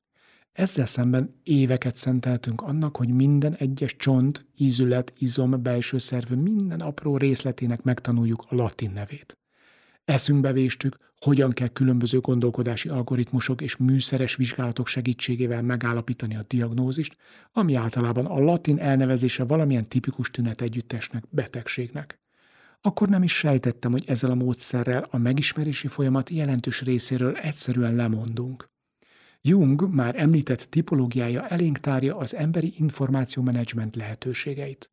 Ezzel szemben éveket szenteltünk annak, hogy minden egyes csont, ízület, izom, belső szervő minden apró részletének megtanuljuk a latin nevét. Eszünkbe véstük, hogyan kell különböző gondolkodási algoritmusok és műszeres vizsgálatok segítségével megállapítani a diagnózist, ami általában a latin elnevezése valamilyen tipikus tünet együttesnek, betegségnek. Akkor nem is sejtettem, hogy ezzel a módszerrel a megismerési folyamat jelentős részéről egyszerűen lemondunk. Jung már említett tipológiája elénk tárja az emberi információmenedzsment lehetőségeit.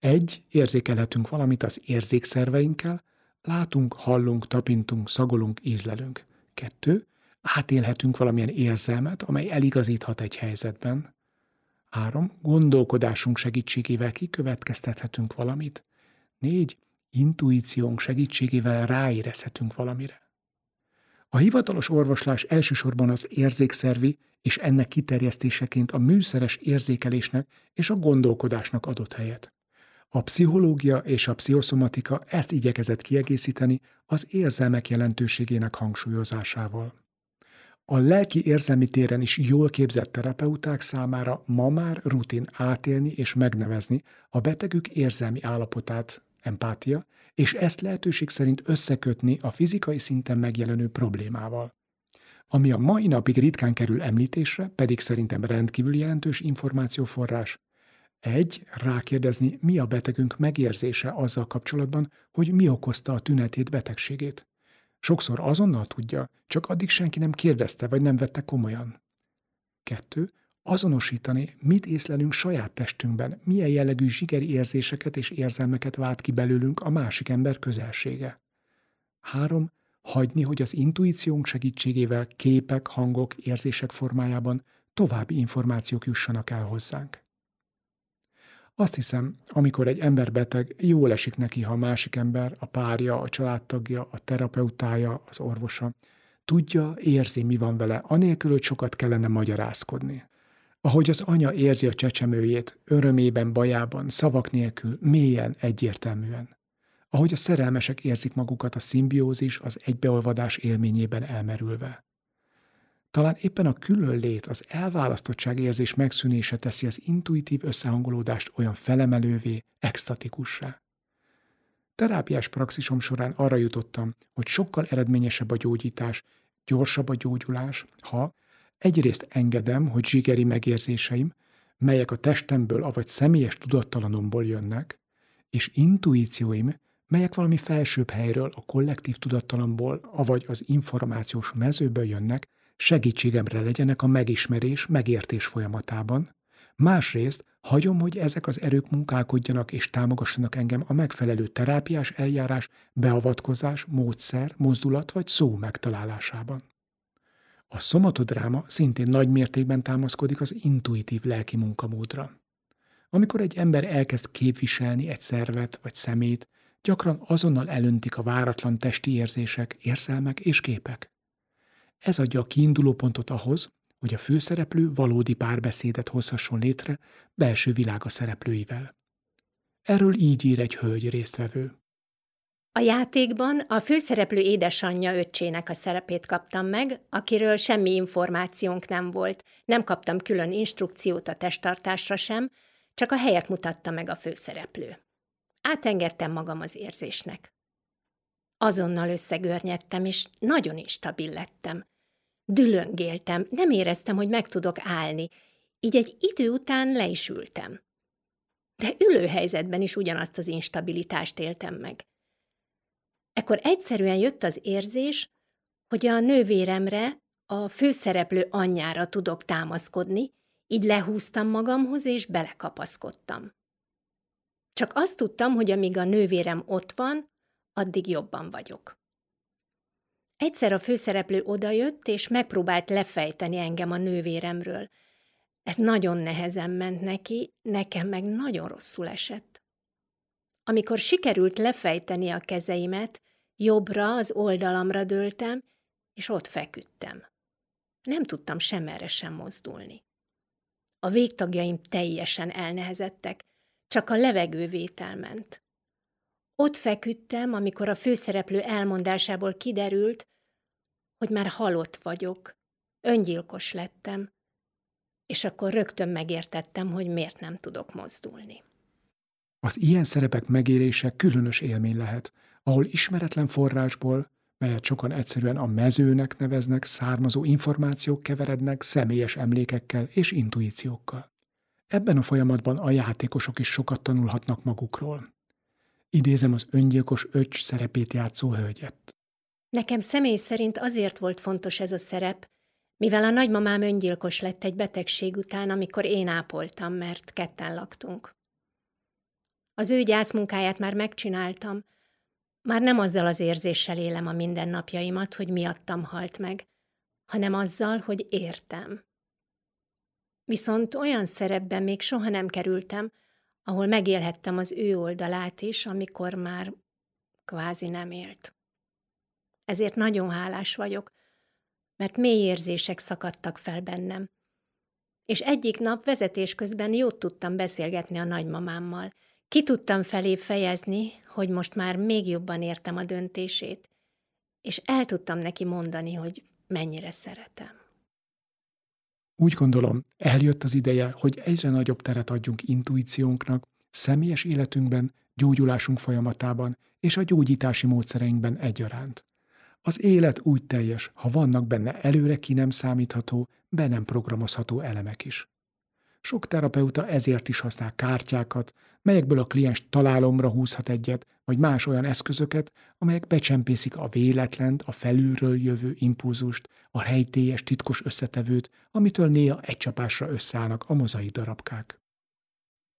Egy, érzékelhetünk valamit az érzékszerveinkkel, Látunk, hallunk, tapintunk, szagolunk, ízlelünk. Kettő, átélhetünk valamilyen érzelmet, amely eligazíthat egy helyzetben. Három, gondolkodásunk segítségével kikövetkeztethetünk valamit. Négy, intuíciónk segítségével ráérezhetünk valamire. A hivatalos orvoslás elsősorban az érzékszervi és ennek kiterjesztéseként a műszeres érzékelésnek és a gondolkodásnak adott helyet. A pszichológia és a pszichoszomatika ezt igyekezett kiegészíteni az érzelmek jelentőségének hangsúlyozásával. A lelki érzelmi téren is jól képzett terapeuták számára ma már rutin átélni és megnevezni a betegük érzelmi állapotát, empátia, és ezt lehetőség szerint összekötni a fizikai szinten megjelenő problémával. Ami a mai napig ritkán kerül említésre, pedig szerintem rendkívül jelentős információforrás, egy, rákérdezni, mi a betegünk megérzése azzal kapcsolatban, hogy mi okozta a tünetét, betegségét. Sokszor azonnal tudja, csak addig senki nem kérdezte, vagy nem vette komolyan. Kettő, azonosítani, mit észlelünk saját testünkben, milyen jellegű zsigeri érzéseket és érzelmeket vált ki belőlünk a másik ember közelsége. Három, hagyni, hogy az intuíciónk segítségével képek, hangok, érzések formájában további információk jussanak el hozzánk. Azt hiszem, amikor egy ember beteg, jól esik neki, ha a másik ember, a párja, a családtagja, a terapeutája, az orvosa, tudja, érzi, mi van vele, anélkül, hogy sokat kellene magyarázkodni. Ahogy az anya érzi a csecsemőjét, örömében, bajában, szavak nélkül, mélyen, egyértelműen. Ahogy a szerelmesek érzik magukat a szimbiózis, az egybeolvadás élményében elmerülve. Talán éppen a különlét, az elválasztottság érzés megszűnése teszi az intuitív összehangolódást olyan felemelővé, extatikussá. Terápiás praxisom során arra jutottam, hogy sokkal eredményesebb a gyógyítás, gyorsabb a gyógyulás, ha egyrészt engedem, hogy zsigeri megérzéseim, melyek a testemből, avagy személyes tudattalanomból jönnek, és intuícióim, melyek valami felsőbb helyről, a kollektív tudattalamból, avagy az információs mezőből jönnek, segítségemre legyenek a megismerés, megértés folyamatában, másrészt hagyom, hogy ezek az erők munkálkodjanak és támogassanak engem a megfelelő terápiás eljárás, beavatkozás, módszer, mozdulat vagy szó megtalálásában. A szomatodráma szintén nagy mértékben támaszkodik az intuitív lelki munkamódra. Amikor egy ember elkezd képviselni egy szervet vagy szemét, gyakran azonnal elöntik a váratlan testi érzések, érzelmek és képek. Ez adja a kiinduló pontot ahhoz, hogy a főszereplő valódi párbeszédet hozhasson létre belső világa szereplőivel. Erről így ír egy hölgy résztvevő. A játékban a főszereplő édesanyja öccsének a szerepét kaptam meg, akiről semmi információnk nem volt. Nem kaptam külön instrukciót a testtartásra sem, csak a helyet mutatta meg a főszereplő. Átengedtem magam az érzésnek. Azonnal összegörnyedtem, és nagyon instabil lettem. Dülöngéltem, nem éreztem, hogy meg tudok állni, így egy idő után le is ültem. De ülőhelyzetben is ugyanazt az instabilitást éltem meg. Ekkor egyszerűen jött az érzés, hogy a nővéremre, a főszereplő anyjára tudok támaszkodni, így lehúztam magamhoz, és belekapaszkodtam. Csak azt tudtam, hogy amíg a nővérem ott van, addig jobban vagyok. Egyszer a főszereplő odajött, és megpróbált lefejteni engem a nővéremről. Ez nagyon nehezen ment neki, nekem meg nagyon rosszul esett. Amikor sikerült lefejteni a kezeimet, jobbra az oldalamra dőltem, és ott feküdtem. Nem tudtam sem erre sem mozdulni. A végtagjaim teljesen elnehezettek, csak a levegővétel ment. Ott feküdtem, amikor a főszereplő elmondásából kiderült, hogy már halott vagyok, öngyilkos lettem, és akkor rögtön megértettem, hogy miért nem tudok mozdulni. Az ilyen szerepek megélése különös élmény lehet, ahol ismeretlen forrásból, melyet sokan egyszerűen a mezőnek neveznek, származó információk keverednek személyes emlékekkel és intuíciókkal. Ebben a folyamatban a játékosok is sokat tanulhatnak magukról. Idézem az öngyilkos öcs szerepét játszó hölgyet. Nekem személy szerint azért volt fontos ez a szerep, mivel a nagymamám öngyilkos lett egy betegség után, amikor én ápoltam, mert ketten laktunk. Az ő gyászmunkáját már megcsináltam, már nem azzal az érzéssel élem a mindennapjaimat, hogy miattam halt meg, hanem azzal, hogy értem. Viszont olyan szerepben még soha nem kerültem, ahol megélhettem az ő oldalát is, amikor már kvázi nem élt. Ezért nagyon hálás vagyok, mert mély érzések szakadtak fel bennem. És egyik nap vezetés közben jót tudtam beszélgetni a nagymamámmal. Ki tudtam felé fejezni, hogy most már még jobban értem a döntését, és el tudtam neki mondani, hogy mennyire szeretem. Úgy gondolom, eljött az ideje, hogy egyre nagyobb teret adjunk intuíciónknak, személyes életünkben, gyógyulásunk folyamatában és a gyógyítási módszereinkben egyaránt. Az élet úgy teljes, ha vannak benne előre ki nem számítható, be nem programozható elemek is. Sok terapeuta ezért is használ kártyákat, melyekből a kliens találomra húzhat egyet, vagy más olyan eszközöket, amelyek becsempészik a véletlent, a felülről jövő impulzust, a rejtélyes, titkos összetevőt, amitől néha egy csapásra összeállnak a mozai darabkák.